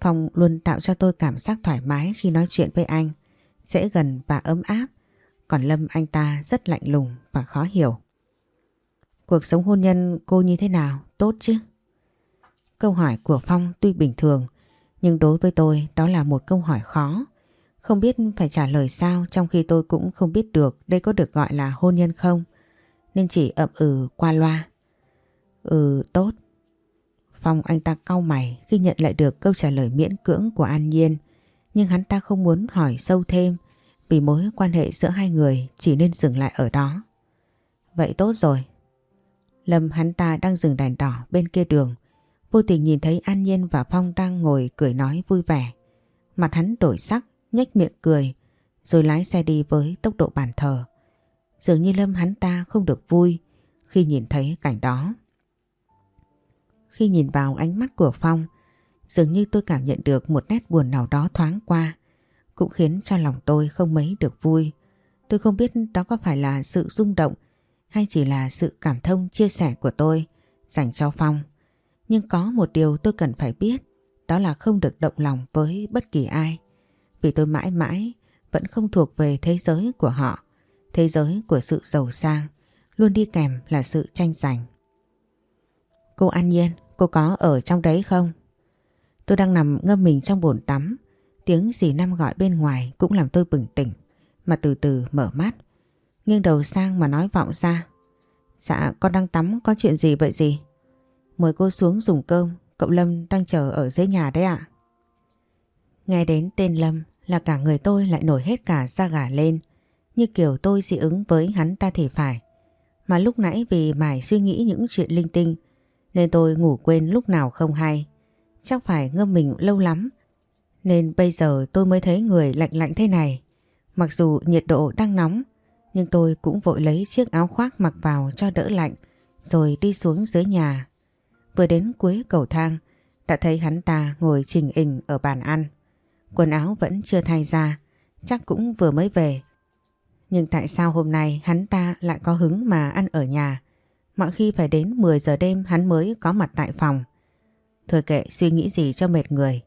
Phong luôn tạo cho tôi cảm giác thoải mái khi nói chuyện với anh. Dễ gần và ấm áp. Còn Lâm anh ta rất lạnh lùng và khó hiểu. Cuộc sống hôn nhân cô như thế nào? Tốt chứ? Câu hỏi của Phong tuy bình thường, nhưng đối với tôi đó là một câu hỏi khó. Không biết phải trả lời sao trong khi tôi cũng không biết được đây có được gọi là hôn nhân không. Nên chỉ ậm ừ qua loa. Ừ tốt. Phong anh ta cau mày khi nhận lại được câu trả lời miễn cưỡng của An Nhiên. Nhưng hắn ta không muốn hỏi sâu thêm vì mối quan hệ giữa hai người chỉ nên dừng lại ở đó. Vậy tốt rồi. Lâm hắn ta đang dừng đèn đỏ bên kia đường. Vô tình nhìn thấy An Nhiên và Phong đang ngồi cười nói vui vẻ. Mặt hắn đổi sắc, nhếch miệng cười, rồi lái xe đi với tốc độ bàn thờ. Dường như Lâm hắn ta không được vui khi nhìn thấy cảnh đó. Khi nhìn vào ánh mắt của Phong, dường như tôi cảm nhận được một nét buồn nào đó thoáng qua, cũng khiến cho lòng tôi không mấy được vui. Tôi không biết đó có phải là sự rung động hay chỉ là sự cảm thông chia sẻ của tôi dành cho Phong. Nhưng có một điều tôi cần phải biết, đó là không được động lòng với bất kỳ ai. Vì tôi mãi mãi vẫn không thuộc về thế giới của họ, thế giới của sự giàu sang, luôn đi kèm là sự tranh giành. Cô An Nhiên, cô có ở trong đấy không? Tôi đang nằm ngâm mình trong bồn tắm, tiếng dì Năm gọi bên ngoài cũng làm tôi bừng tỉnh, mà từ từ mở mắt, nghiêng đầu sang mà nói vọng ra. Dạ, con đang tắm, có chuyện gì vậy gì? Mời cô xuống dùng cơm, cậu Lâm đang chờ ở dưới nhà đấy ạ. Nghe đến tên Lâm là cả người tôi lại nổi hết cả da gà lên, như kiểu tôi dị ứng với hắn ta thì phải. Mà lúc nãy vì mải suy nghĩ những chuyện linh tinh, nên tôi ngủ quên lúc nào không hay. Chắc phải ngâm mình lâu lắm, nên bây giờ tôi mới thấy người lạnh lạnh thế này. Mặc dù nhiệt độ đang nóng, nhưng tôi cũng vội lấy chiếc áo khoác mặc vào cho đỡ lạnh, rồi đi xuống dưới nhà Vừa đến cuối cầu thang đã thấy hắn ta ngồi trình hình ở bàn ăn. Quần áo vẫn chưa thay ra, chắc cũng vừa mới về. Nhưng tại sao hôm nay hắn ta lại có hứng mà ăn ở nhà? Mọi khi phải đến 10 giờ đêm hắn mới có mặt tại phòng. Thôi kệ suy nghĩ gì cho mệt người.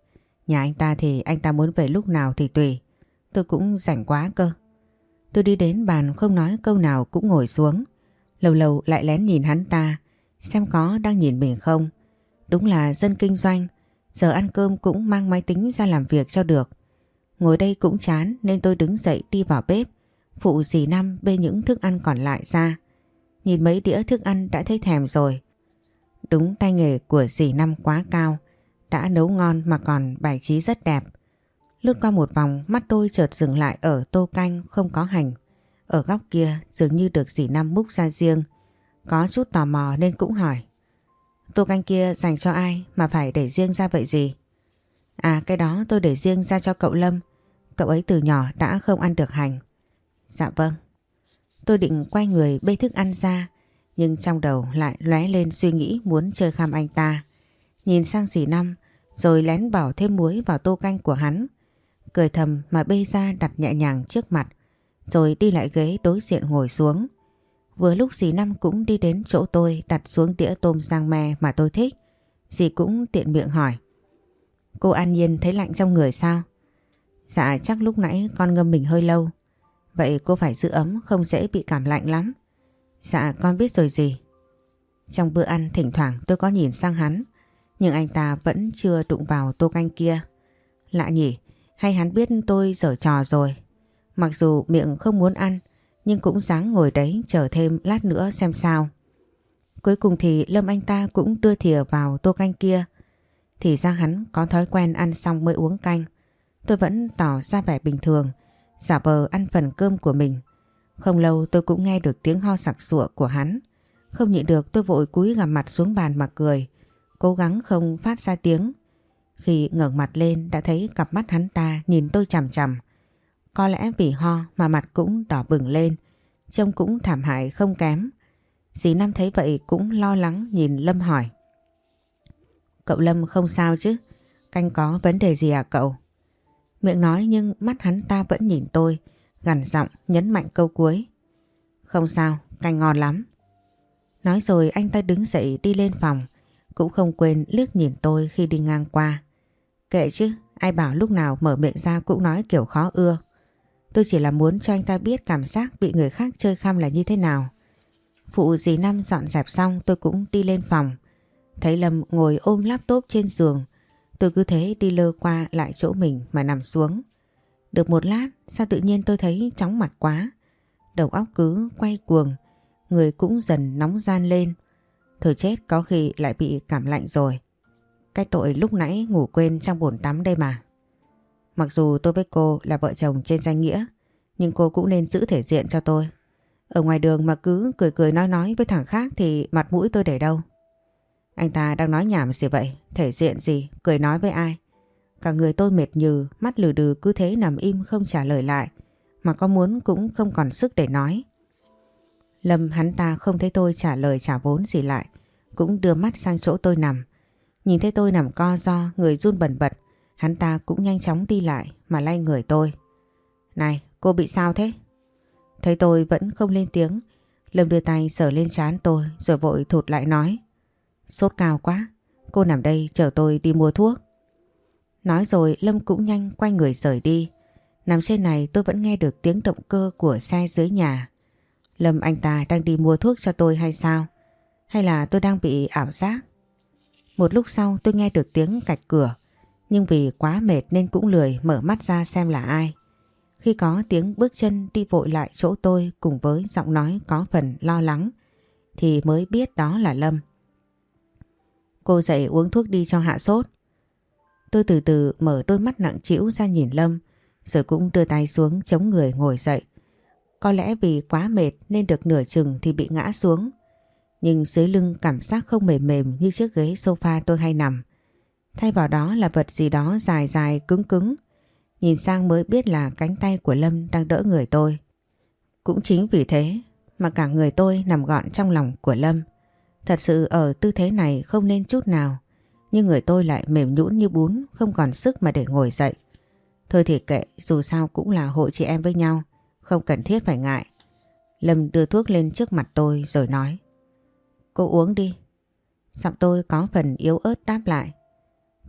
Nhà anh ta thì anh ta muốn về lúc nào thì tùy. Tôi cũng rảnh quá cơ. Tôi đi đến bàn không nói câu nào cũng ngồi xuống. Lâu lâu lại lén nhìn hắn ta xem có đang nhìn mình không. Đúng là dân kinh doanh, giờ ăn cơm cũng mang máy tính ra làm việc cho được. Ngồi đây cũng chán nên tôi đứng dậy đi vào bếp, phụ dì Năm bê những thức ăn còn lại ra. Nhìn mấy đĩa thức ăn đã thấy thèm rồi. Đúng tay nghề của dì Năm quá cao, đã nấu ngon mà còn bài trí rất đẹp. Lướt qua một vòng mắt tôi chợt dừng lại ở tô canh không có hành. Ở góc kia dường như được dì Năm múc ra riêng. Có chút tò mò nên cũng hỏi. Tô canh kia dành cho ai mà phải để riêng ra vậy gì? À cái đó tôi để riêng ra cho cậu Lâm. Cậu ấy từ nhỏ đã không ăn được hành. Dạ vâng. Tôi định quay người bê thức ăn ra, nhưng trong đầu lại lóe lên suy nghĩ muốn chơi khăm anh ta. Nhìn sang dì Năm, rồi lén bỏ thêm muối vào tô canh của hắn. Cười thầm mà bê ra đặt nhẹ nhàng trước mặt, rồi đi lại ghế đối diện ngồi xuống. Vừa lúc dì Năm cũng đi đến chỗ tôi đặt xuống đĩa tôm giang me mà tôi thích. Dì cũng tiện miệng hỏi. Cô An Nhiên thấy lạnh trong người sao? Dạ chắc lúc nãy con ngâm mình hơi lâu. Vậy cô phải giữ ấm không dễ bị cảm lạnh lắm. Dạ con biết rồi gì. Trong bữa ăn thỉnh thoảng tôi có nhìn sang hắn. Nhưng anh ta vẫn chưa đụng vào tô canh kia. Lạ nhỉ, hay hắn biết tôi dở trò rồi. Mặc dù miệng không muốn ăn, nhưng cũng dáng ngồi đấy chờ thêm lát nữa xem sao. Cuối cùng thì Lâm anh ta cũng đưa thìa vào tô canh kia. Thì ra hắn có thói quen ăn xong mới uống canh. Tôi vẫn tỏ ra vẻ bình thường, giả vờ ăn phần cơm của mình. Không lâu tôi cũng nghe được tiếng ho sặc sụa của hắn. Không nhịn được tôi vội cúi gằm mặt xuống bàn mà cười, cố gắng không phát ra tiếng. Khi ngẩng mặt lên đã thấy cặp mắt hắn ta nhìn tôi chằm chằm. Có lẽ vì ho mà mặt cũng đỏ bừng lên, trông cũng thảm hại không kém. Dì Năm thấy vậy cũng lo lắng nhìn Lâm hỏi. Cậu Lâm không sao chứ? Canh có vấn đề gì à cậu? Miệng nói nhưng mắt hắn ta vẫn nhìn tôi, gằn giọng nhấn mạnh câu cuối. Không sao, canh ngon lắm. Nói rồi anh ta đứng dậy đi lên phòng, cũng không quên liếc nhìn tôi khi đi ngang qua. Kệ chứ, ai bảo lúc nào mở miệng ra cũng nói kiểu khó ưa. Tôi chỉ là muốn cho anh ta biết cảm giác bị người khác chơi khăm là như thế nào. Phụ dì Năm dọn dẹp xong, tôi cũng đi lên phòng. Thấy Lâm ngồi ôm laptop trên giường. Tôi cứ thế đi lơ qua lại chỗ mình mà nằm xuống. Được một lát, sao tự nhiên tôi thấy chóng mặt quá. Đầu óc cứ quay cuồng. Người cũng dần nóng gian lên. Thôi chết, có khi lại bị cảm lạnh rồi. Cái tội lúc nãy ngủ quên trong bồn tắm đây mà. Mặc dù tôi với cô là vợ chồng trên danh nghĩa, nhưng cô cũng nên giữ thể diện cho tôi. Ở ngoài đường mà cứ cười cười nói nói với thằng khác thì mặt mũi tôi để đâu. Anh ta đang nói nhảm gì vậy? Thể diện gì? Cười nói với ai? Cả người tôi mệt nhừ, mắt lừ đừ cứ thế nằm im không trả lời lại. Mà có muốn cũng không còn sức để nói. Lâm hắn ta không thấy tôi trả lời trả vốn gì lại. Cũng đưa mắt sang chỗ tôi nằm. Nhìn thấy tôi nằm co do, người run bẩn bật. Hắn ta cũng nhanh chóng đi lại mà lay người tôi. Này, cô bị sao thế? Thấy tôi vẫn không lên tiếng, Lâm đưa tay sờ lên trán tôi rồi vội thụt lại nói. Sốt cao quá, cô nằm đây chờ tôi đi mua thuốc. Nói rồi Lâm cũng nhanh quay người rời đi. Nằm trên này tôi vẫn nghe được tiếng động cơ của xe dưới nhà. Lâm anh ta đang đi mua thuốc cho tôi hay sao? Hay là tôi đang bị ảo giác? Một lúc sau tôi nghe được tiếng cạch cửa. Nhưng vì quá mệt nên cũng lười mở mắt ra xem là ai. Khi có tiếng bước chân đi vội lại chỗ tôi cùng với giọng nói có phần lo lắng, thì mới biết đó là Lâm. Cô dậy uống thuốc đi cho hạ sốt. Tôi từ từ mở đôi mắt nặng trĩu ra nhìn Lâm, rồi cũng đưa tay xuống chống người ngồi dậy. Có lẽ vì quá mệt nên được nửa chừng thì bị ngã xuống. Nhưng dưới lưng cảm giác không mềm mềm như chiếc ghế sofa tôi hay nằm. Thay vào đó là vật gì đó dài dài cứng cứng. Nhìn sang mới biết là cánh tay của Lâm đang đỡ người tôi. Cũng chính vì thế mà cả người tôi nằm gọn trong lòng của Lâm. Thật sự ở tư thế này không nên chút nào. Nhưng người tôi lại mềm nhũn như bún, không còn sức mà để ngồi dậy. Thôi thì kệ, dù sao cũng là hội chị em với nhau, không cần thiết phải ngại. Lâm đưa thuốc lên trước mặt tôi rồi nói. Cô uống đi. Giọng tôi có phần yếu ớt đáp lại.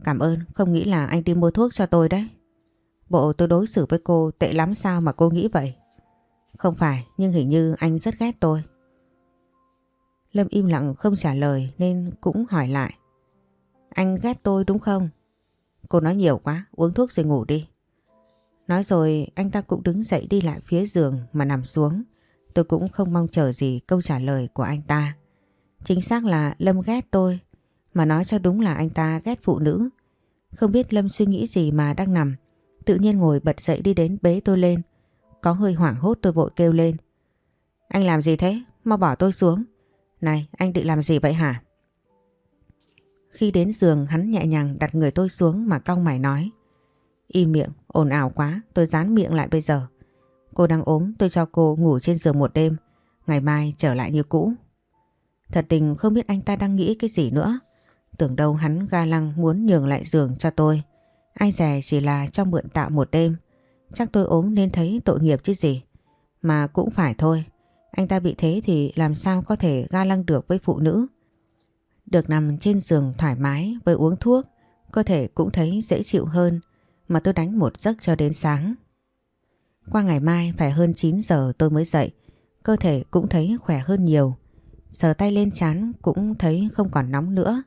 Cảm ơn, không nghĩ là anh đi mua thuốc cho tôi đấy. Bộ tôi đối xử với cô tệ lắm sao mà cô nghĩ vậy? Không phải, nhưng hình như anh rất ghét tôi. Lâm im lặng không trả lời nên cũng hỏi lại. Anh ghét tôi đúng không? Cô nói nhiều quá, uống thuốc rồi ngủ đi. Nói rồi anh ta cũng đứng dậy đi lại phía giường mà nằm xuống. Tôi cũng không mong chờ gì câu trả lời của anh ta. Chính xác là Lâm ghét tôi, mà nói cho đúng là anh ta ghét phụ nữ. Không biết Lâm suy nghĩ gì mà đang nằm, tự nhiên ngồi bật dậy đi đến bế tôi lên. Có hơi hoảng hốt tôi vội kêu lên. Anh làm gì thế? Mau bỏ tôi xuống. Này, anh định làm gì vậy hả? Khi đến giường hắn nhẹ nhàng đặt người tôi xuống mà cong mày nói. Y miệng, ồn ào quá, tôi dán miệng lại bây giờ. Cô đang ốm, tôi cho cô ngủ trên giường một đêm, ngày mai trở lại như cũ. Thật tình không biết anh ta đang nghĩ cái gì nữa. Tưởng đâu hắn ga lăng muốn nhường lại giường cho tôi. Ai dè chỉ là cho mượn tạo một đêm. Chắc tôi ốm nên thấy tội nghiệp chứ gì. Mà cũng phải thôi. Anh ta bị thế thì làm sao có thể ga lăng được với phụ nữ. Được nằm trên giường thoải mái với uống thuốc, cơ thể cũng thấy dễ chịu hơn mà tôi đánh một giấc cho đến sáng. Qua ngày mai phải hơn 9 giờ tôi mới dậy, cơ thể cũng thấy khỏe hơn nhiều. Sờ tay lên chán cũng thấy không còn nóng nữa.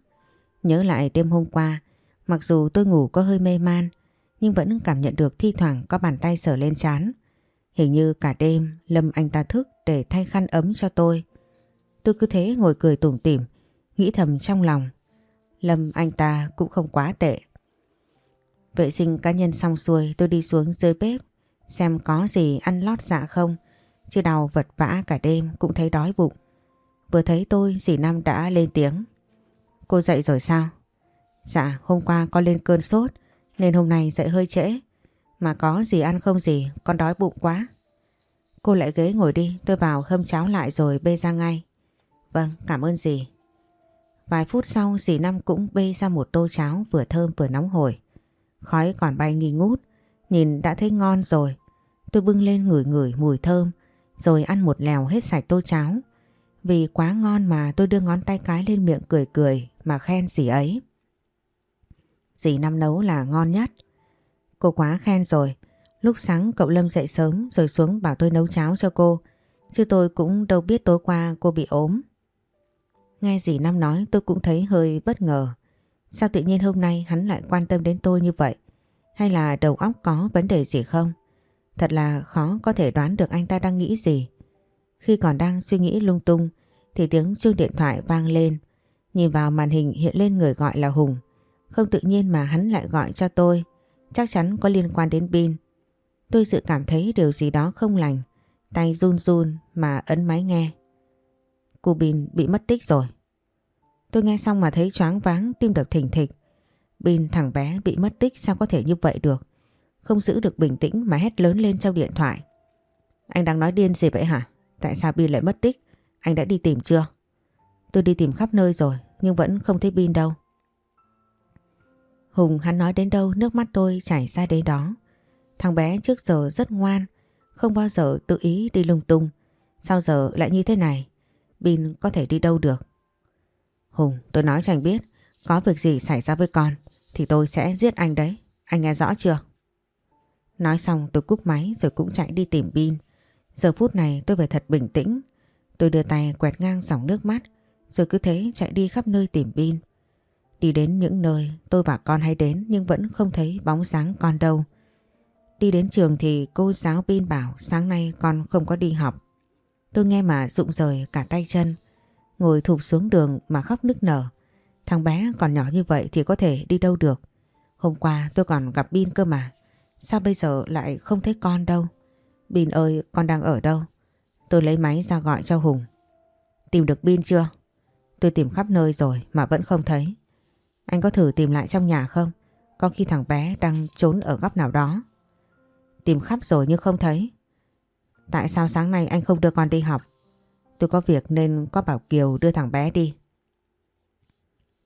Nhớ lại đêm hôm qua, mặc dù tôi ngủ có hơi mê man, nhưng vẫn cảm nhận được thi thoảng có bàn tay sờ lên chán Hình như cả đêm Lâm anh ta thức để thay khăn ấm cho tôi. Tôi cứ thế ngồi cười tủm tỉm, nghĩ thầm trong lòng. Lâm anh ta cũng không quá tệ. Vệ sinh cá nhân xong xuôi tôi đi xuống dưới bếp xem có gì ăn lót dạ không. Chứ đau vật vã cả đêm cũng thấy đói bụng. Vừa thấy tôi dì Năm đã lên tiếng. Cô dậy rồi sao? Dạ hôm qua con lên cơn sốt nên hôm nay dậy hơi trễ. Mà có gì ăn không gì con đói bụng quá. Cô lại ghế ngồi đi tôi vào hâm cháo lại rồi bê ra ngay. Vâng cảm ơn dì. Vài phút sau dì Năm cũng bê ra một tô cháo vừa thơm vừa nóng hổi. Khói còn bay nghi ngút, nhìn đã thấy ngon rồi. Tôi bưng lên ngửi ngửi mùi thơm, rồi ăn một lèo hết sạch tô cháo. Vì quá ngon mà tôi đưa ngón tay cái lên miệng cười cười mà khen dì ấy. Dì Năm nấu là ngon nhất. Cô quá khen rồi. Lúc sáng cậu Lâm dậy sớm rồi xuống bảo tôi nấu cháo cho cô. Chứ tôi cũng đâu biết tối qua cô bị ốm. Nghe dì Năm nói tôi cũng thấy hơi bất ngờ. Sao tự nhiên hôm nay hắn lại quan tâm đến tôi như vậy? Hay là đầu óc có vấn đề gì không? Thật là khó có thể đoán được anh ta đang nghĩ gì. Khi còn đang suy nghĩ lung tung, thì tiếng chuông điện thoại vang lên. Nhìn vào màn hình hiện lên người gọi là Hùng. Không tự nhiên mà hắn lại gọi cho tôi. Chắc chắn có liên quan đến pin. Tôi dự cảm thấy điều gì đó không lành. Tay run run mà ấn máy nghe. Cô Bin bị mất tích rồi. Tôi nghe xong mà thấy choáng váng, tim đập thình thịch. Bin thằng bé bị mất tích sao có thể như vậy được. Không giữ được bình tĩnh mà hét lớn lên trong điện thoại. Anh đang nói điên gì vậy hả? Tại sao Bin lại mất tích? Anh đã đi tìm chưa? Tôi đi tìm khắp nơi rồi nhưng vẫn không thấy Bin đâu. Hùng hắn nói đến đâu nước mắt tôi chảy ra đến đó. Thằng bé trước giờ rất ngoan, không bao giờ tự ý đi lung tung. Sao giờ lại như thế này? Bin có thể đi đâu được? Hùng, tôi nói cho anh biết, có việc gì xảy ra với con thì tôi sẽ giết anh đấy. Anh nghe rõ chưa? Nói xong tôi cúp máy rồi cũng chạy đi tìm Bin. Giờ phút này tôi phải thật bình tĩnh. Tôi đưa tay quẹt ngang dòng nước mắt rồi cứ thế chạy đi khắp nơi tìm Bin. Đi đến những nơi tôi và con hay đến nhưng vẫn không thấy bóng dáng con đâu. Đi đến trường thì cô giáo Bin bảo sáng nay con không có đi học. Tôi nghe mà rụng rời cả tay chân, ngồi thụp xuống đường mà khóc nức nở. Thằng bé còn nhỏ như vậy thì có thể đi đâu được. Hôm qua tôi còn gặp Bin cơ mà. Sao bây giờ lại không thấy con đâu? Bin ơi, con đang ở đâu? Tôi lấy máy ra gọi cho Hùng. Tìm được Bin chưa? Tôi tìm khắp nơi rồi mà vẫn không thấy. Anh có thử tìm lại trong nhà không? Có khi thằng bé đang trốn ở góc nào đó. Tìm khắp rồi nhưng không thấy. Tại sao sáng nay anh không đưa con đi học? Tôi có việc nên có bảo Kiều đưa thằng bé đi.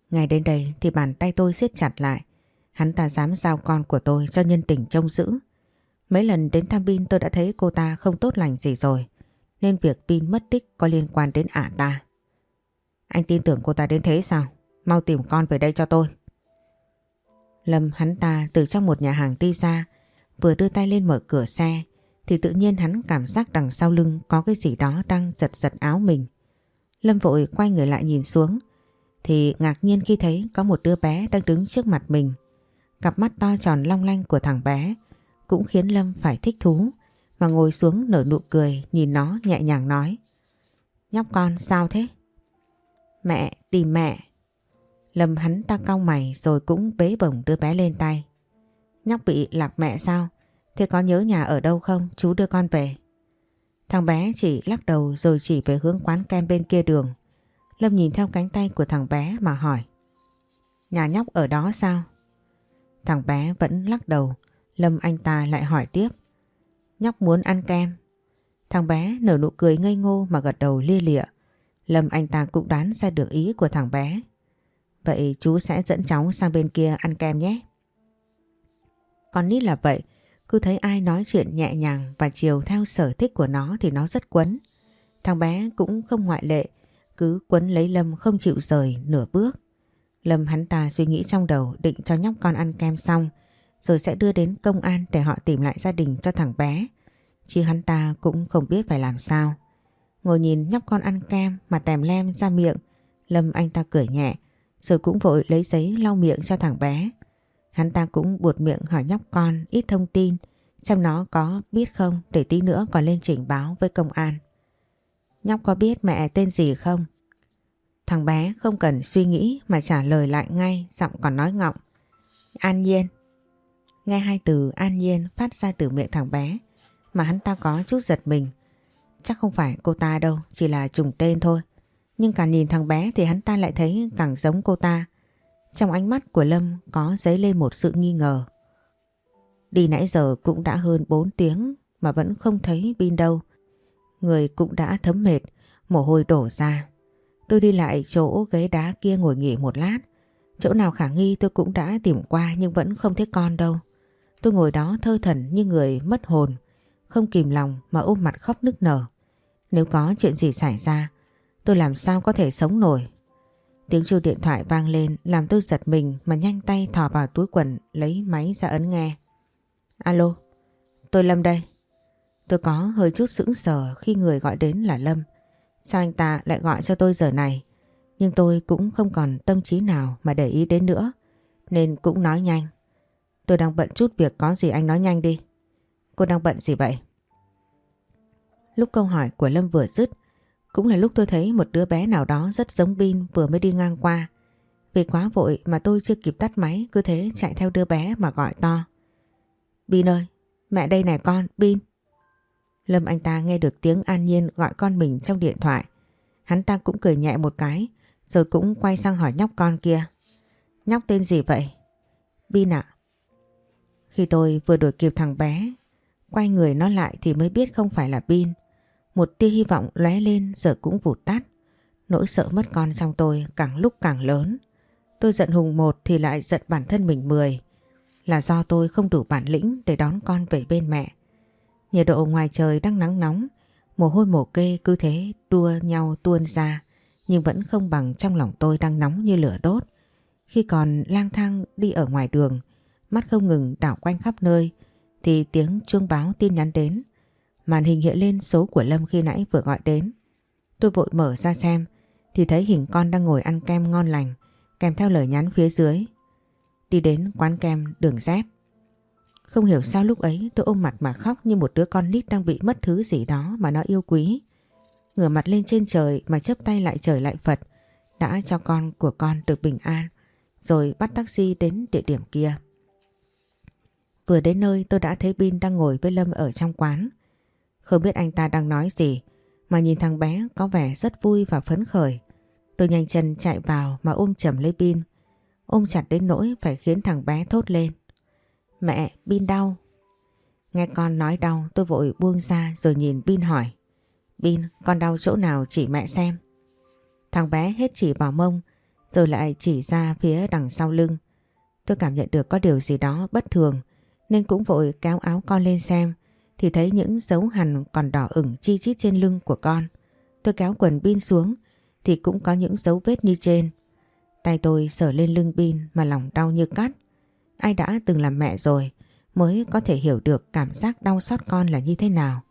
Ngày đến đây thì bàn tay tôi siết chặt lại. Hắn ta dám giao con của tôi cho nhân tình trông giữ. Mấy lần đến thăm Bin tôi đã thấy cô ta không tốt lành gì rồi. Nên việc Bin mất tích có liên quan đến ả ta. Anh tin tưởng cô ta đến thế sao? Mau tìm con về đây cho tôi. Lâm hắn ta từ trong một nhà hàng đi ra, vừa đưa tay lên mở cửa xe, thì tự nhiên hắn cảm giác đằng sau lưng có cái gì đó đang giật giật áo mình. Lâm vội quay người lại nhìn xuống, thì ngạc nhiên khi thấy có một đứa bé đang đứng trước mặt mình. Cặp mắt to tròn long lanh của thằng bé cũng khiến Lâm phải thích thú, mà ngồi xuống nở nụ cười nhìn nó nhẹ nhàng nói. Nhóc con sao thế? Mẹ, tìm mẹ. Lâm hắn ta cong mày rồi cũng bế bổng đưa bé lên tay. Nhóc bị lạc mẹ sao? Thế có nhớ nhà ở đâu không? Chú đưa con về. Thằng bé chỉ lắc đầu rồi chỉ về hướng quán kem bên kia đường. Lâm nhìn theo cánh tay của thằng bé mà hỏi. Nhà nhóc ở đó sao? Thằng bé vẫn lắc đầu. Lâm anh ta lại hỏi tiếp. Nhóc muốn ăn kem. Thằng bé nở nụ cười ngây ngô mà gật đầu lia lịa. Lâm anh ta cũng đoán ra được ý của thằng bé. Vậy chú sẽ dẫn cháu sang bên kia ăn kem nhé. Con nít là vậy, cứ thấy ai nói chuyện nhẹ nhàng và chiều theo sở thích của nó thì nó rất quấn. Thằng bé cũng không ngoại lệ, cứ quấn lấy Lâm không chịu rời nửa bước. Lâm hắn ta suy nghĩ trong đầu định cho nhóc con ăn kem xong rồi sẽ đưa đến công an để họ tìm lại gia đình cho thằng bé. Chứ hắn ta cũng không biết phải làm sao. Ngồi nhìn nhóc con ăn kem mà tèm lem ra miệng, Lâm anh ta cười nhẹ Rồi cũng vội lấy giấy lau miệng cho thằng bé. Hắn ta cũng buột miệng hỏi nhóc con ít thông tin xem nó có biết không để tí nữa còn lên trình báo với công an. Nhóc có biết mẹ tên gì không? Thằng bé không cần suy nghĩ mà trả lời lại ngay giọng còn nói ngọng. An Nhiên. Nghe hai từ An Nhiên phát ra từ miệng thằng bé mà hắn ta có chút giật mình. Chắc không phải cô ta đâu, chỉ là trùng tên thôi. Nhưng càng nhìn thằng bé thì hắn ta lại thấy càng giống cô ta. Trong ánh mắt của Lâm có dấy lên một sự nghi ngờ. Đi nãy giờ cũng đã hơn 4 tiếng mà vẫn không thấy pin đâu. Người cũng đã thấm mệt, mồ hôi đổ ra. Tôi đi lại chỗ ghế đá kia ngồi nghỉ một lát. Chỗ nào khả nghi tôi cũng đã tìm qua nhưng vẫn không thấy con đâu. Tôi ngồi đó thơ thần như người mất hồn, không kìm lòng mà ôm mặt khóc nức nở. Nếu có chuyện gì xảy ra, tôi làm sao có thể sống nổi. Tiếng chuông điện thoại vang lên làm tôi giật mình mà nhanh tay thò vào túi quần lấy máy ra ấn nghe. Alo, tôi Lâm đây. Tôi có hơi chút sững sờ khi người gọi đến là Lâm. Sao anh ta lại gọi cho tôi giờ này? Nhưng tôi cũng không còn tâm trí nào mà để ý đến nữa. Nên cũng nói nhanh. Tôi đang bận chút việc có gì anh nói nhanh đi. Cô đang bận gì vậy? Lúc câu hỏi của Lâm vừa dứt, cũng là lúc tôi thấy một đứa bé nào đó rất giống Bin vừa mới đi ngang qua. Vì quá vội mà tôi chưa kịp tắt máy cứ thế chạy theo đứa bé mà gọi to. Bin ơi, mẹ đây này con, Bin. Lâm anh ta nghe được tiếng an nhiên gọi con mình trong điện thoại. Hắn ta cũng cười nhẹ một cái rồi cũng quay sang hỏi nhóc con kia. Nhóc tên gì vậy? Bin ạ. Khi tôi vừa đuổi kịp thằng bé, quay người nó lại thì mới biết không phải là Bin. Một tia hy vọng lóe lên giờ cũng vụt tắt. Nỗi sợ mất con trong tôi càng lúc càng lớn. Tôi giận Hùng một thì lại giận bản thân mình mười. Là do tôi không đủ bản lĩnh để đón con về bên mẹ. Nhiệt độ ngoài trời đang nắng nóng, mồ hôi mồ kê cứ thế đua nhau tuôn ra, nhưng vẫn không bằng trong lòng tôi đang nóng như lửa đốt. Khi còn lang thang đi ở ngoài đường, mắt không ngừng đảo quanh khắp nơi, thì tiếng chuông báo tin nhắn đến. Màn hình hiện lên số của Lâm khi nãy vừa gọi đến. Tôi vội mở ra xem, thì thấy hình con đang ngồi ăn kem ngon lành, kèm theo lời nhắn phía dưới. Đi đến quán kem đường dép. Không hiểu sao lúc ấy tôi ôm mặt mà khóc như một đứa con nít đang bị mất thứ gì đó mà nó yêu quý. Ngửa mặt lên trên trời mà chấp tay lại trời lại Phật đã cho con của con được bình an rồi bắt taxi đến địa điểm kia. Vừa đến nơi tôi đã thấy Bin đang ngồi với Lâm ở trong quán. Không biết anh ta đang nói gì mà nhìn thằng bé có vẻ rất vui và phấn khởi. Tôi nhanh chân chạy vào mà ôm chầm lấy Bin. Ôm chặt đến nỗi phải khiến thằng bé thốt lên. Mẹ, Bin đau. Nghe con nói đau tôi vội buông ra rồi nhìn Bin hỏi. Bin, con đau chỗ nào chỉ mẹ xem. Thằng bé hết chỉ vào mông rồi lại chỉ ra phía đằng sau lưng. Tôi cảm nhận được có điều gì đó bất thường nên cũng vội kéo áo con lên xem thì thấy những dấu hằn còn đỏ ửng chi chít trên lưng của con. Tôi kéo quần pin xuống thì cũng có những dấu vết như trên. Tay tôi sờ lên lưng pin mà lòng đau như cắt. Ai đã từng làm mẹ rồi mới có thể hiểu được cảm giác đau xót con là như thế nào.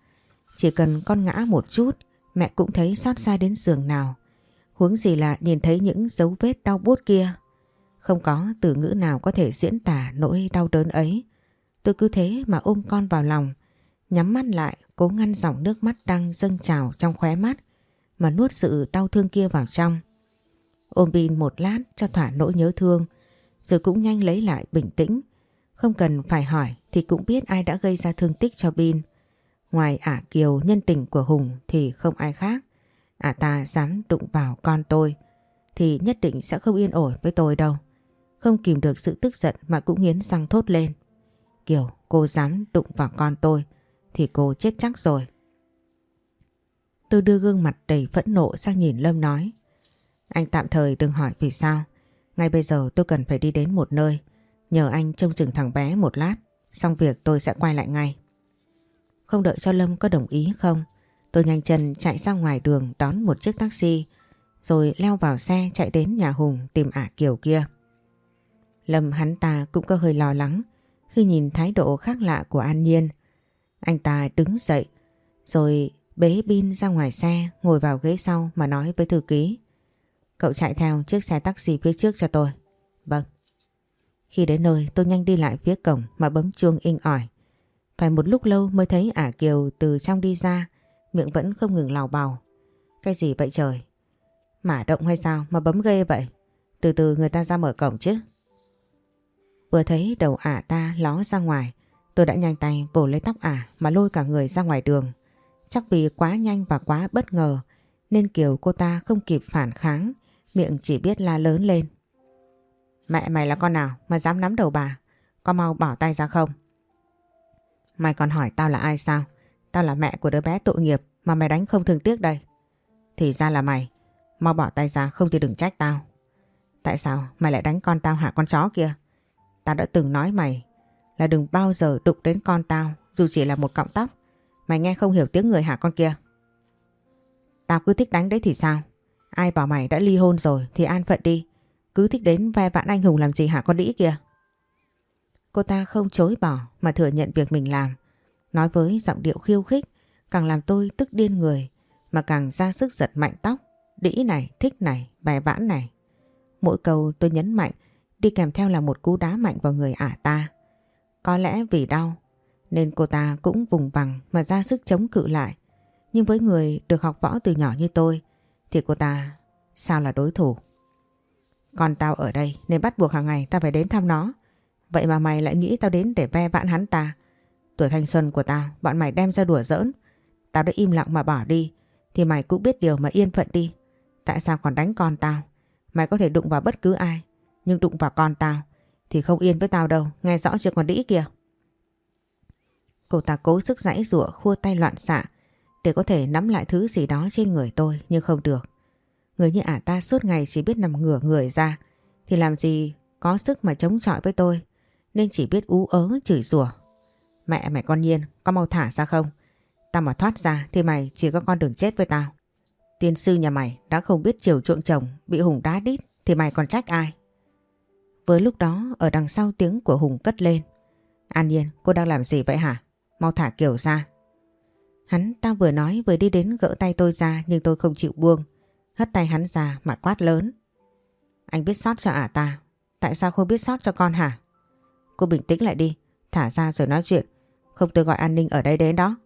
Chỉ cần con ngã một chút mẹ cũng thấy xót xa đến giường nào. Huống gì là nhìn thấy những dấu vết đau bút kia. Không có từ ngữ nào có thể diễn tả nỗi đau đớn ấy. Tôi cứ thế mà ôm con vào lòng, nhắm mắt lại, cố ngăn dòng nước mắt đang dâng trào trong khóe mắt, mà nuốt sự đau thương kia vào trong. Ôm Bin một lát cho thỏa nỗi nhớ thương, rồi cũng nhanh lấy lại bình tĩnh. Không cần phải hỏi thì cũng biết ai đã gây ra thương tích cho Bin. Ngoài ả Kiều nhân tình của Hùng thì không ai khác. Ả ta dám đụng vào con tôi thì nhất định sẽ không yên ổn với tôi đâu. Không kìm được sự tức giận mà cũng nghiến răng thốt lên. Kiều, cô dám đụng vào con tôi thì cô chết chắc rồi. Tôi đưa gương mặt đầy phẫn nộ sang nhìn Lâm nói. Anh tạm thời đừng hỏi vì sao. Ngay bây giờ tôi cần phải đi đến một nơi. Nhờ anh trông chừng thằng bé một lát. Xong việc tôi sẽ quay lại ngay. Không đợi cho Lâm có đồng ý không? Tôi nhanh chân chạy ra ngoài đường đón một chiếc taxi. Rồi leo vào xe chạy đến nhà Hùng tìm ả Kiều kia. Lâm hắn ta cũng có hơi lo lắng khi nhìn thái độ khác lạ của An Nhiên. Anh ta đứng dậy rồi bế Bin ra ngoài xe ngồi vào ghế sau mà nói với thư ký. Cậu chạy theo chiếc xe taxi phía trước cho tôi. Vâng. Khi đến nơi tôi nhanh đi lại phía cổng mà bấm chuông inh ỏi. Phải một lúc lâu mới thấy ả Kiều từ trong đi ra, miệng vẫn không ngừng lào bào. Cái gì vậy trời? Mả động hay sao mà bấm ghê vậy? Từ từ người ta ra mở cổng chứ. Vừa thấy đầu ả ta ló ra ngoài, tôi đã nhanh tay vồ lấy tóc ả mà lôi cả người ra ngoài đường. Chắc vì quá nhanh và quá bất ngờ nên Kiều cô ta không kịp phản kháng, miệng chỉ biết la lớn lên. Mẹ mày là con nào mà dám nắm đầu bà? Có mau bỏ tay ra không? Mày còn hỏi tao là ai sao? Tao là mẹ của đứa bé tội nghiệp mà mày đánh không thương tiếc đây. Thì ra là mày. Mau bỏ tay ra không thì đừng trách tao. Tại sao mày lại đánh con tao hả con chó kia? Tao đã từng nói mày là đừng bao giờ đụng đến con tao dù chỉ là một cọng tóc. Mày nghe không hiểu tiếng người hả con kia? Tao cứ thích đánh đấy thì sao? Ai bảo mày đã ly hôn rồi thì an phận đi. Cứ thích đến ve vãn anh hùng làm gì hả con đĩ kia? Cô ta không chối bỏ mà thừa nhận việc mình làm. Nói với giọng điệu khiêu khích càng làm tôi tức điên người mà càng ra sức giật mạnh tóc. Đĩ này, thích này, bè vãn này. Mỗi câu tôi nhấn mạnh đi kèm theo là một cú đá mạnh vào người ả ta. Có lẽ vì đau, nên cô ta cũng vùng vằng mà ra sức chống cự lại. Nhưng với người được học võ từ nhỏ như tôi, thì cô ta sao là đối thủ. Còn tao ở đây nên bắt buộc hàng ngày tao phải đến thăm nó. Vậy mà mày lại nghĩ tao đến để ve vãn hắn ta. Tuổi thanh xuân của tao, bọn mày đem ra đùa giỡn. Tao đã im lặng mà bỏ đi, thì mày cũng biết điều mà yên phận đi. Tại sao còn đánh con tao? Mày có thể đụng vào bất cứ ai, nhưng đụng vào con tao thì không yên với tao đâu. Nghe rõ chưa còn đĩ kìa. Cô ta cố sức giãy giụa khua tay loạn xạ để có thể nắm lại thứ gì đó trên người tôi nhưng không được. Người như ả ta suốt ngày chỉ biết nằm ngửa người ra thì làm gì có sức mà chống chọi với tôi nên chỉ biết ú ớ chửi rủa. Mẹ mày con nhiên, có mau thả ra không? Tao mà thoát ra thì mày chỉ có con đường chết với tao. Tiên sư nhà mày đã không biết chiều chuộng chồng bị Hùng đá đít thì mày còn trách ai? Với lúc đó ở đằng sau tiếng của Hùng cất lên. An Nhiên, cô đang làm gì vậy hả? Mau thả Kiều ra. Hắn ta vừa nói vừa đi đến gỡ tay tôi ra nhưng tôi không chịu buông. Hất tay hắn ra mà quát lớn. Anh biết sót cho ả ta. Tại sao không biết sót cho con hả? Cô bình tĩnh lại đi. Thả ra rồi nói chuyện. Không tôi gọi an ninh ở đây đến đó.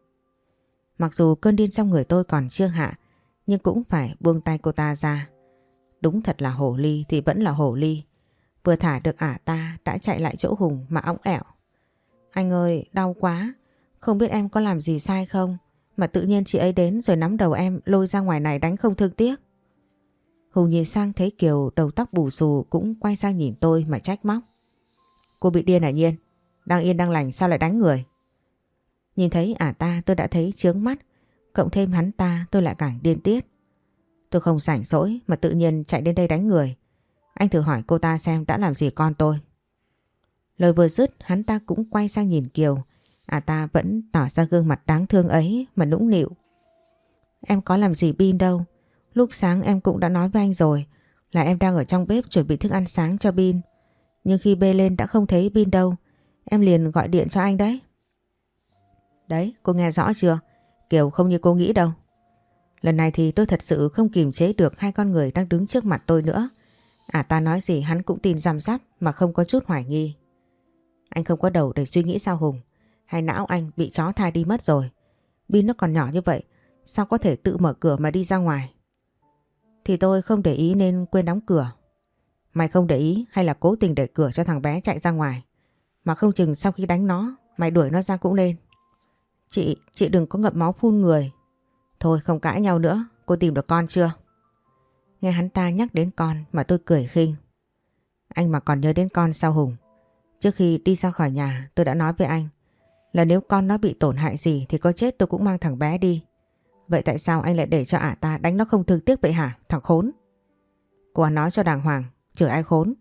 Mặc dù cơn điên trong người tôi còn chưa hạ nhưng cũng phải buông tay cô ta ra. Đúng thật là hổ ly thì vẫn là hổ ly. Vừa thả được ả ta đã chạy lại chỗ Hùng mà ống ẻo. Anh ơi, đau quá. Không biết em có làm gì sai không? Mà tự nhiên chị ấy đến rồi nắm đầu em lôi ra ngoài này đánh không thương tiếc. Hùng nhìn sang thấy Kiều đầu tóc bù xù cũng quay sang nhìn tôi mà trách móc. Cô bị điên à Nhiên? Đang yên đang lành sao lại đánh người? Nhìn thấy ả ta tôi đã thấy chướng mắt. Cộng thêm hắn ta tôi lại càng điên tiết. Tôi không rảnh rỗi mà tự nhiên chạy đến đây đánh người. Anh thử hỏi cô ta xem đã làm gì con tôi. Lời vừa dứt hắn ta cũng quay sang nhìn Kiều. À ta vẫn tỏ ra gương mặt đáng thương ấy mà nũng nịu. Em có làm gì Bin đâu. Lúc sáng em cũng đã nói với anh rồi là em đang ở trong bếp chuẩn bị thức ăn sáng cho Bin. Nhưng khi bê lên đã không thấy Bin đâu. Em liền gọi điện cho anh đấy. Đấy, cô nghe rõ chưa? Kiều không như cô nghĩ đâu. Lần này thì tôi thật sự không kìm chế được hai con người đang đứng trước mặt tôi nữa. À ta nói gì hắn cũng tin giam giáp mà không có chút hoài nghi. Anh không có đầu để suy nghĩ sao Hùng. Hay não anh bị chó thai đi mất rồi. Bin nó còn nhỏ như vậy. Sao có thể tự mở cửa mà đi ra ngoài? Thì tôi không để ý nên quên đóng cửa. Mày không để ý hay là cố tình để cửa cho thằng bé chạy ra ngoài. Mà không chừng sau khi đánh nó, mày đuổi nó ra cũng nên. Chị, chị đừng có ngậm máu phun người. Thôi không cãi nhau nữa, cô tìm được con chưa? Nghe hắn ta nhắc đến con mà tôi cười khinh. Anh mà còn nhớ đến con sao Hùng? Trước khi đi ra khỏi nhà tôi đã nói với anh là nếu con nó bị tổn hại gì thì có chết tôi cũng mang thằng bé đi. Vậy tại sao anh lại để cho ả ta đánh nó không thương tiếc vậy hả? Thằng khốn. Cô nói cho đàng hoàng, chửi ai khốn.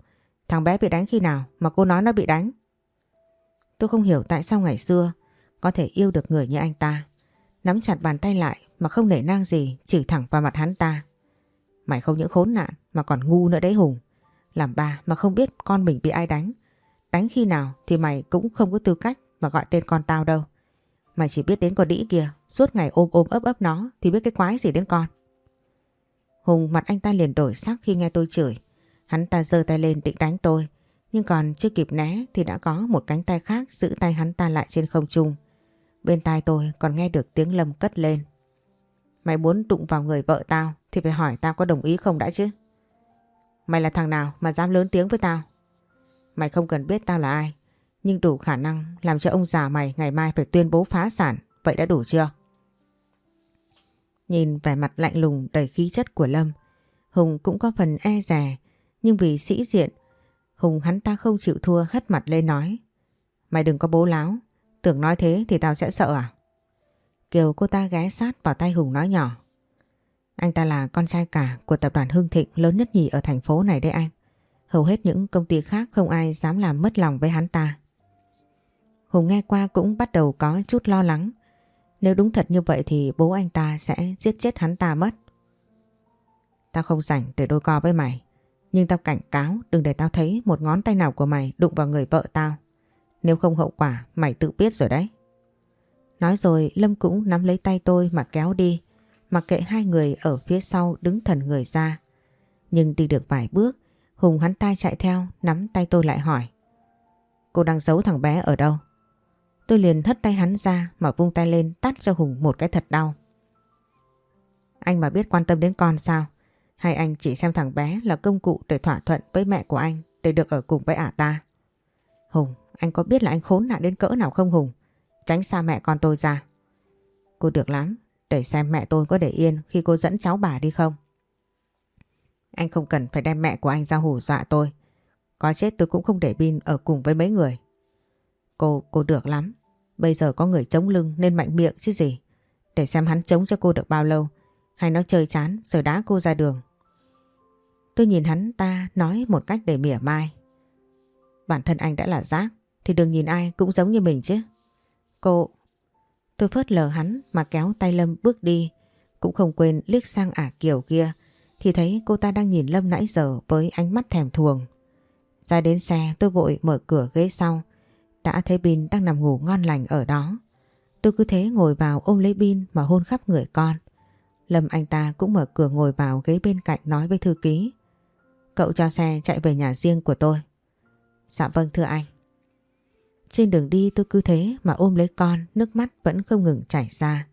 Thằng bé bị đánh khi nào mà cô nói nó bị đánh? Tôi không hiểu tại sao ngày xưa có thể yêu được người như anh ta. Nắm chặt bàn tay lại mà không nể nang gì chửi thẳng vào mặt hắn ta. Mày không những khốn nạn mà còn ngu nữa đấy Hùng. Làm ba mà không biết con mình bị ai đánh. Đánh khi nào thì mày cũng không có tư cách mà gọi tên con tao đâu. Mày chỉ biết đến con đĩ kia, suốt ngày ôm ôm ấp ấp nó thì biết cái quái gì đến con. Hùng mặt anh ta liền đổi sắc khi nghe tôi chửi. Hắn ta giơ tay lên định đánh tôi. Nhưng còn chưa kịp né thì đã có một cánh tay khác giữ tay hắn ta lại trên không trung. Bên tai tôi còn nghe được tiếng Lâm cất lên. Mày muốn đụng vào người vợ tao thì phải hỏi tao có đồng ý không đã chứ. Mày là thằng nào mà dám lớn tiếng với tao? Mày không cần biết tao là ai, nhưng đủ khả năng làm cho ông già mày ngày mai phải tuyên bố phá sản, vậy đã đủ chưa? Nhìn vẻ mặt lạnh lùng đầy khí chất của Lâm, Hùng cũng có phần e rè, nhưng vì sĩ diện, Hùng hắn ta không chịu thua hất mặt lên nói. Mày đừng có bố láo, tưởng nói thế thì tao sẽ sợ à? Kiều cô ta ghé sát vào tay Hùng nói nhỏ. Anh ta là con trai cả của tập đoàn Hưng Thịnh lớn nhất nhì ở thành phố này đấy anh. Hầu hết những công ty khác không ai dám làm mất lòng với hắn ta. Hùng nghe qua cũng bắt đầu có chút lo lắng. Nếu đúng thật như vậy thì bố anh ta sẽ giết chết hắn ta mất. Tao không rảnh để đôi co với mày. Nhưng tao cảnh cáo đừng để tao thấy một ngón tay nào của mày đụng vào người vợ tao. Nếu không hậu quả, mày tự biết rồi đấy. Nói rồi, Lâm cũng nắm lấy tay tôi mà kéo đi. Mặc kệ hai người ở phía sau đứng thần người ra. Nhưng đi được vài bước Hùng hắn ta chạy theo nắm tay tôi lại hỏi. Cô đang giấu thằng bé ở đâu? Tôi liền hất tay hắn ra mà vung tay lên tát cho Hùng một cái thật đau. Anh mà biết quan tâm đến con sao? Hay anh chỉ xem thằng bé là công cụ để thỏa thuận với mẹ của anh để được ở cùng với ả ta? Hùng, anh có biết là anh khốn nạn đến cỡ nào không Hùng? Tránh xa mẹ con tôi ra. Cô được lắm, để xem mẹ tôi có để yên khi cô dẫn cháu bà đi không. Anh không cần phải đem mẹ của anh ra hù dọa tôi. Có chết tôi cũng không để Bin ở cùng với mấy người. Cô, cô được lắm. Bây giờ có người chống lưng nên mạnh miệng chứ gì. Để xem hắn chống cho cô được bao lâu. Hay nó chơi chán rồi đá cô ra đường. Tôi nhìn hắn ta nói một cách để mỉa mai. Bản thân anh đã là rác thì đừng nhìn ai cũng giống như mình chứ. Cô... Tôi phớt lờ hắn mà kéo tay Lâm bước đi. Cũng không quên liếc sang ả kiểu kia, thì thấy cô ta đang nhìn Lâm nãy giờ với ánh mắt thèm thuồng. Ra đến xe, tôi vội mở cửa ghế sau. Đã thấy Bin đang nằm ngủ ngon lành ở đó. Tôi cứ thế ngồi vào ôm lấy Bin mà hôn khắp người con. Lâm anh ta cũng mở cửa ngồi vào ghế bên cạnh nói với thư ký. Cậu cho xe chạy về nhà riêng của tôi. Dạ vâng thưa anh. Trên đường đi tôi cứ thế mà ôm lấy con, nước mắt vẫn không ngừng chảy ra.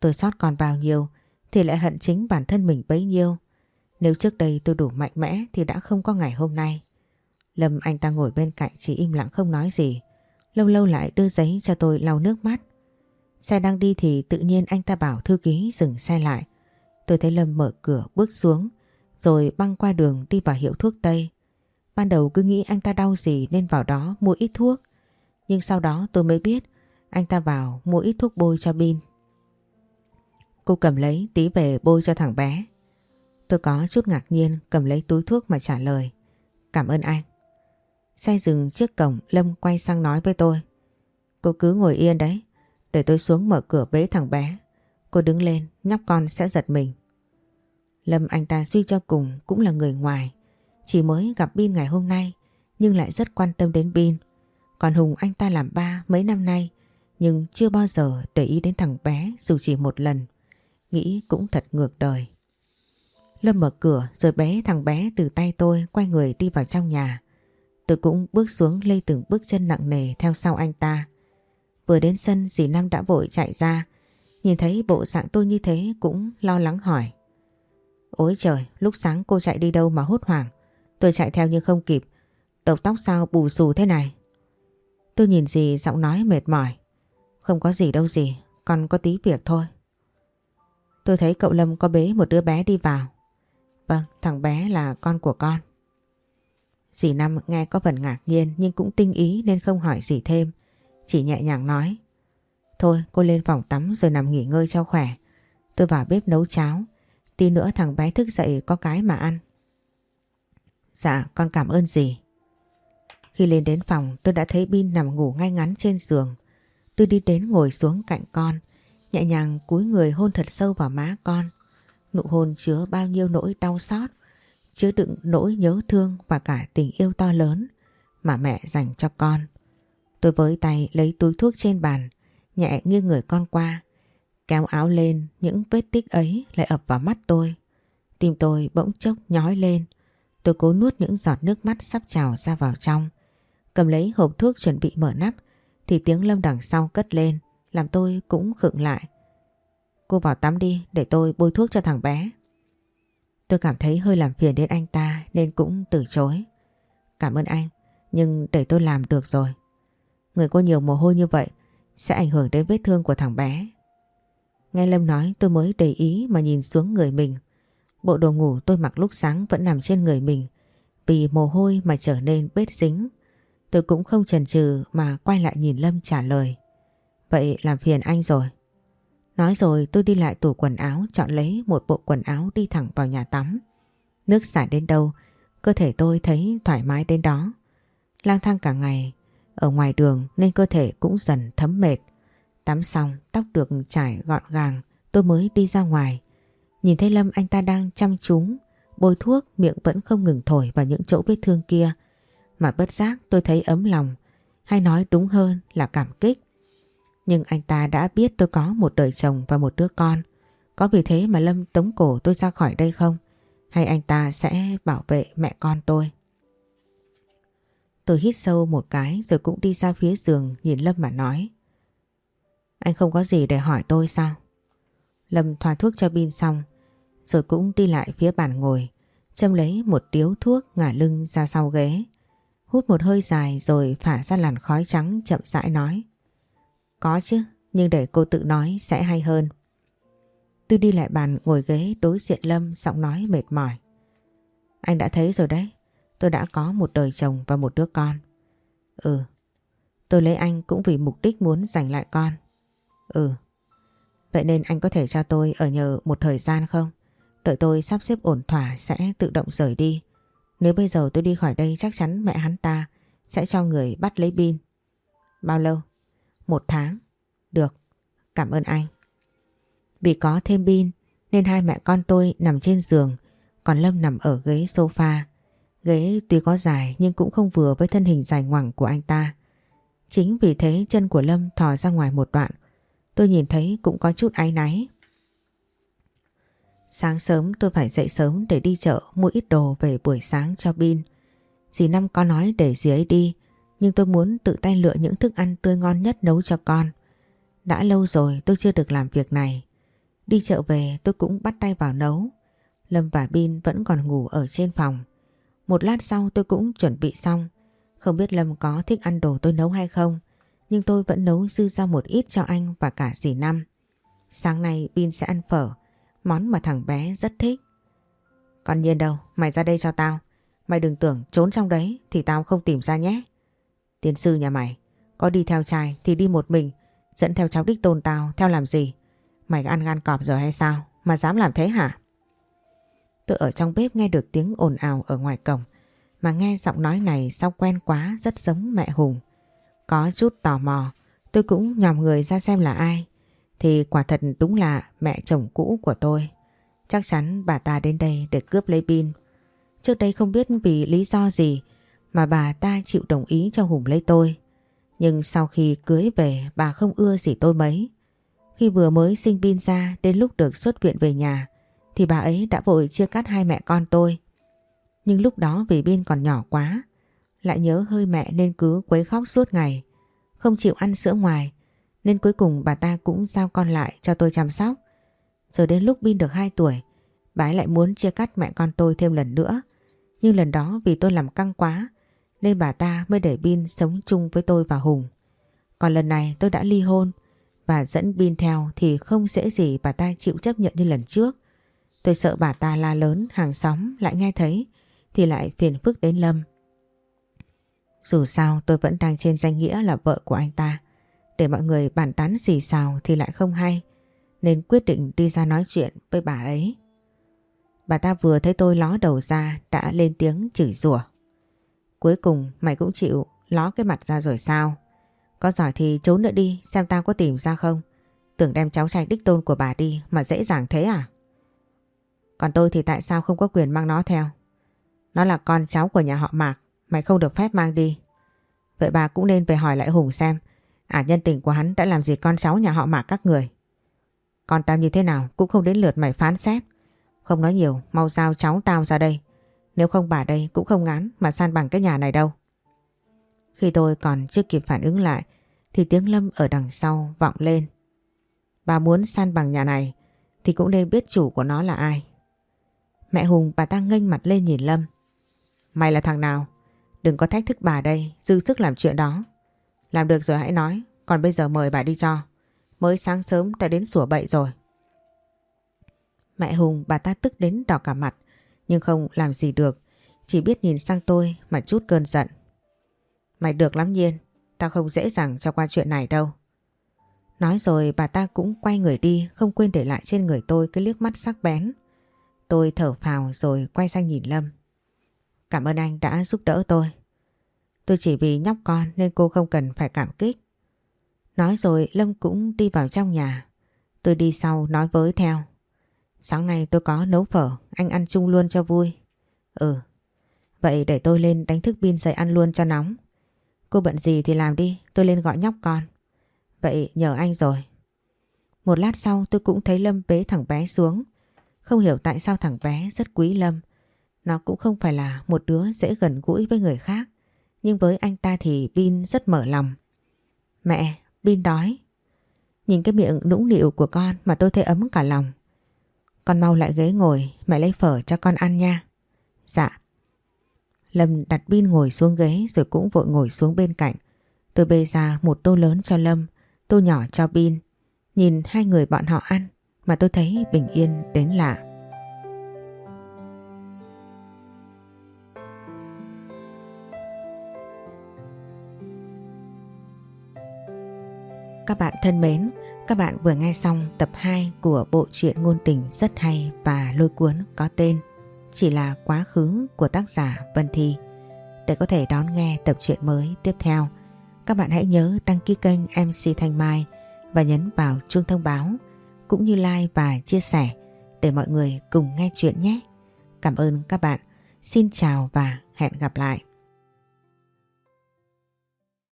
Tôi sót con bao nhiêu thì lại hận chính bản thân mình bấy nhiêu. Nếu trước đây tôi đủ mạnh mẽ thì đã không có ngày hôm nay. Lâm anh ta ngồi bên cạnh chỉ im lặng không nói gì. Lâu lâu lại đưa giấy cho tôi lau nước mắt. Xe đang đi thì tự nhiên anh ta bảo thư ký dừng xe lại. Tôi thấy Lâm mở cửa bước xuống rồi băng qua đường đi vào hiệu thuốc Tây. Ban đầu cứ nghĩ anh ta đau gì nên vào đó mua ít thuốc. Nhưng sau đó tôi mới biết anh ta vào mua ít thuốc bôi cho Bin. Cô cầm lấy tí về bôi cho thằng bé. Tôi có chút ngạc nhiên cầm lấy túi thuốc mà trả lời. Cảm ơn anh. Xe dừng trước cổng, Lâm quay sang nói với tôi. Cô cứ ngồi yên đấy. Để tôi xuống mở cửa bế thằng bé. Cô đứng lên, nhóc con sẽ giật mình. Lâm anh ta suy cho cùng cũng là người ngoài. Chỉ mới gặp Bin ngày hôm nay, nhưng lại rất quan tâm đến Bin. Còn Hùng anh ta làm ba mấy năm nay nhưng chưa bao giờ để ý đến thằng bé dù chỉ một lần. Nghĩ cũng thật ngược đời. Lâm mở cửa rồi bé thằng bé từ tay tôi quay người đi vào trong nhà. Tôi cũng bước xuống lây từng bước chân nặng nề theo sau anh ta. Vừa đến sân dì Năm đã vội chạy ra. Nhìn thấy bộ dạng tôi như thế cũng lo lắng hỏi. Ôi trời, lúc sáng cô chạy đi đâu mà hốt hoảng. Tôi chạy theo nhưng không kịp. Đầu tóc sao bù xù thế này? Tôi nhìn dì giọng nói mệt mỏi. Không có gì đâu gì, còn có tí việc thôi. Tôi thấy cậu Lâm có bế một đứa bé đi vào. Vâng, thằng bé là con của con. Dì Năm nghe có phần ngạc nhiên nhưng cũng tinh ý nên không hỏi gì thêm. Chỉ nhẹ nhàng nói. Thôi cô lên phòng tắm rồi nằm nghỉ ngơi cho khỏe. Tôi vào bếp nấu cháo. Tí nữa thằng bé thức dậy có cái mà ăn. Dạ con cảm ơn dì. Khi lên đến phòng tôi đã thấy Bin nằm ngủ ngay ngắn trên giường. Tôi đi đến ngồi xuống cạnh con. Nhẹ nhàng cúi người hôn thật sâu vào má con. Nụ hôn chứa bao nhiêu nỗi đau xót, chứa đựng nỗi nhớ thương và cả tình yêu to lớn mà mẹ dành cho con. Tôi với tay lấy túi thuốc trên bàn, nhẹ nghiêng người con qua, kéo áo lên những vết tích ấy lại ập vào mắt tôi. Tim tôi bỗng chốc nhói lên. Tôi cố nuốt những giọt nước mắt sắp trào ra vào trong. Cầm lấy hộp thuốc chuẩn bị mở nắp thì tiếng Lâm đằng sau cất lên làm tôi cũng khựng lại. Cô vào tắm đi để tôi bôi thuốc cho thằng bé. Tôi cảm thấy hơi làm phiền đến anh ta nên cũng từ chối. Cảm ơn anh, nhưng để tôi làm được rồi. Người có nhiều mồ hôi như vậy sẽ ảnh hưởng đến vết thương của thằng bé. Nghe Lâm nói tôi mới để ý mà nhìn xuống người mình. Bộ đồ ngủ tôi mặc lúc sáng vẫn nằm trên người mình vì mồ hôi mà trở nên bết dính. Tôi cũng không chần chừ mà quay lại nhìn Lâm trả lời. Vậy làm phiền anh rồi. Nói rồi tôi đi lại tủ quần áo chọn lấy một bộ quần áo đi thẳng vào nhà tắm. Nước xả đến đâu, cơ thể tôi thấy thoải mái đến đó. Lang thang cả ngày, ở ngoài đường nên cơ thể cũng dần thấm mệt. Tắm xong, tóc được trải gọn gàng, tôi mới đi ra ngoài. Nhìn thấy Lâm anh ta đang chăm chú, bôi thuốc miệng vẫn không ngừng thổi vào những chỗ vết thương kia. Mà bất giác tôi thấy ấm lòng, hay nói đúng hơn là cảm kích. Nhưng anh ta đã biết tôi có một đời chồng và một đứa con. Có vì thế mà Lâm tống cổ tôi ra khỏi đây không? Hay anh ta sẽ bảo vệ mẹ con tôi? Tôi hít sâu một cái rồi cũng đi ra phía giường nhìn Lâm mà nói. Anh không có gì để hỏi tôi sao? Lâm thoa thuốc cho Bin xong rồi cũng đi lại phía bàn ngồi châm lấy một điếu thuốc ngả lưng ra sau ghế. Hút một hơi dài rồi phả ra làn khói trắng chậm rãi nói. Có chứ, nhưng để cô tự nói sẽ hay hơn. Tôi đi lại bàn ngồi ghế đối diện Lâm giọng nói mệt mỏi. Anh đã thấy rồi đấy, tôi đã có một đời chồng và một đứa con. Ừ, tôi lấy anh cũng vì mục đích muốn giành lại con. Ừ, vậy nên anh có thể cho tôi ở nhờ một thời gian không? Đợi tôi sắp xếp ổn thỏa sẽ tự động rời đi. Nếu bây giờ tôi đi khỏi đây, chắc chắn mẹ hắn ta sẽ cho người bắt lấy pin. Bao lâu? Một tháng. Được. Cảm ơn anh. Vì có thêm pin, nên hai mẹ con tôi nằm trên giường, còn Lâm nằm ở ghế sofa. Ghế tuy có dài, nhưng cũng không vừa với thân hình dài ngoằng của anh ta. Chính vì thế, chân của Lâm thò ra ngoài một đoạn. Tôi nhìn thấy cũng có chút áy náy. Sáng sớm tôi phải dậy sớm để đi chợ mua ít đồ về buổi sáng cho Bin. Dì Năm có nói để dì ấy đi, nhưng tôi muốn tự tay lựa những thức ăn tươi ngon nhất nấu cho con. Đã lâu rồi tôi chưa được làm việc này. Đi chợ về tôi cũng bắt tay vào nấu. Lâm và Bin vẫn còn ngủ ở trên phòng. Một lát sau tôi cũng chuẩn bị xong. Không biết Lâm có thích ăn đồ tôi nấu hay không, nhưng tôi vẫn nấu dư ra một ít cho anh và cả dì Năm. Sáng nay Bin sẽ ăn phở, món mà thằng bé rất thích. Còn nhiên đâu, mày ra đây cho tao. Mày đừng tưởng trốn trong đấy thì tao không tìm ra nhé. Tiến sư nhà mày, có đi theo trai thì đi một mình, dẫn theo cháu đích tôn tao theo làm gì? Mày ăn gan cọp rồi hay sao? Mà dám làm thế hả? Tôi ở trong bếp nghe được tiếng ồn ào ở ngoài cổng, mà nghe giọng nói này sao quen quá rất giống mẹ Hùng. Có chút tò mò, tôi cũng nhòm người ra xem là ai thì quả thật đúng là mẹ chồng cũ của tôi. Chắc chắn bà ta đến đây để cướp lấy pin. Trước đây không biết vì lý do gì mà bà ta chịu đồng ý cho Hùng lấy tôi. Nhưng sau khi cưới về, bà không ưa gì tôi mấy. Khi vừa mới sinh pin ra, đến lúc được xuất viện về nhà, thì bà ấy đã vội chia cắt hai mẹ con tôi. Nhưng lúc đó vì pin còn nhỏ quá, lại nhớ hơi mẹ nên cứ quấy khóc suốt ngày. Không chịu ăn sữa ngoài nên cuối cùng bà ta cũng giao con lại cho tôi chăm sóc. Rồi đến lúc Bin được 2 tuổi, bà ấy lại muốn chia cắt mẹ con tôi thêm lần nữa. Nhưng lần đó vì tôi làm căng quá, nên bà ta mới để Bin sống chung với tôi và Hùng. Còn lần này tôi đã ly hôn và dẫn Bin theo thì không dễ gì bà ta chịu chấp nhận như lần trước. Tôi sợ bà ta la lớn hàng xóm lại nghe thấy thì lại phiền phức đến Lâm. Dù sao tôi vẫn đang trên danh nghĩa là vợ của anh ta. Để mọi người bàn tán xì xào thì lại không hay Nên quyết định đi ra nói chuyện với bà ấy Bà ta vừa thấy tôi ló đầu ra đã lên tiếng chửi rủa. Cuối cùng mày cũng chịu ló cái mặt ra rồi sao? Có giỏi thì trốn nữa đi xem tao có tìm ra không? Tưởng đem cháu trai đích tôn của bà đi mà dễ dàng thế à? Còn tôi thì tại sao không có quyền mang nó theo? Nó là con cháu của nhà họ Mạc, mày không được phép mang đi. Vậy bà cũng nên về hỏi lại Hùng xem À nhân tình của hắn đã làm gì con cháu nhà họ mạc các người. Con tao như thế nào cũng không đến lượt mày phán xét. Không nói nhiều, mau giao cháu tao ra đây. Nếu không bà đây cũng không ngán mà san bằng cái nhà này đâu. Khi tôi còn chưa kịp phản ứng lại thì tiếng Lâm ở đằng sau vọng lên. Bà muốn san bằng nhà này thì cũng nên biết chủ của nó là ai. Mẹ Hùng bà ta nghênh mặt lên nhìn Lâm. Mày là thằng nào? Đừng có thách thức bà đây, dư sức làm chuyện đó. Làm được rồi hãy nói, còn bây giờ mời bà đi cho. Mới sáng sớm đã đến sủa bậy rồi. Mẹ Hùng bà ta tức đến đỏ cả mặt, nhưng không làm gì được, chỉ biết nhìn sang tôi mà chút cơn giận. Mày được lắm Nhiên, tao không dễ dàng cho qua chuyện này đâu. Nói rồi bà ta cũng quay người đi, không quên để lại trên người tôi cái liếc mắt sắc bén. Tôi thở phào rồi quay sang nhìn Lâm. Cảm ơn anh đã giúp đỡ tôi. Tôi chỉ vì nhóc con nên cô không cần phải cảm kích. Nói rồi Lâm cũng đi vào trong nhà. Tôi đi sau nói với theo. Sáng nay tôi có nấu phở, anh ăn chung luôn cho vui. Ừ, vậy để tôi lên đánh thức pin dậy ăn luôn cho nóng. Cô bận gì thì làm đi, tôi lên gọi nhóc con. Vậy nhờ anh rồi. Một lát sau tôi cũng thấy Lâm bế thằng bé xuống. Không hiểu tại sao thằng bé rất quý Lâm. Nó cũng không phải là một đứa dễ gần gũi với người khác. Nhưng với anh ta thì Bin rất mở lòng. Mẹ, Bin đói. Nhìn cái miệng nũng nịu của con mà tôi thấy ấm cả lòng. Con mau lại ghế ngồi, mẹ lấy phở cho con ăn nha. Dạ. Lâm đặt Bin ngồi xuống ghế rồi cũng vội ngồi xuống bên cạnh. Tôi bê ra một tô lớn cho Lâm, tô nhỏ cho Bin. Nhìn hai người bọn họ ăn mà tôi thấy bình yên đến lạ. Các bạn thân mến, các bạn vừa nghe xong tập 2 của bộ truyện ngôn tình rất hay và lôi cuốn có tên Chỉ là quá khứ của tác giả Vân Thi. Để có thể đón nghe tập truyện mới tiếp theo, các bạn hãy nhớ đăng ký kênh MC Thanh Mai và nhấn vào chuông thông báo cũng như like và chia sẻ để mọi người cùng nghe chuyện nhé. Cảm ơn các bạn. Xin chào và hẹn gặp lại.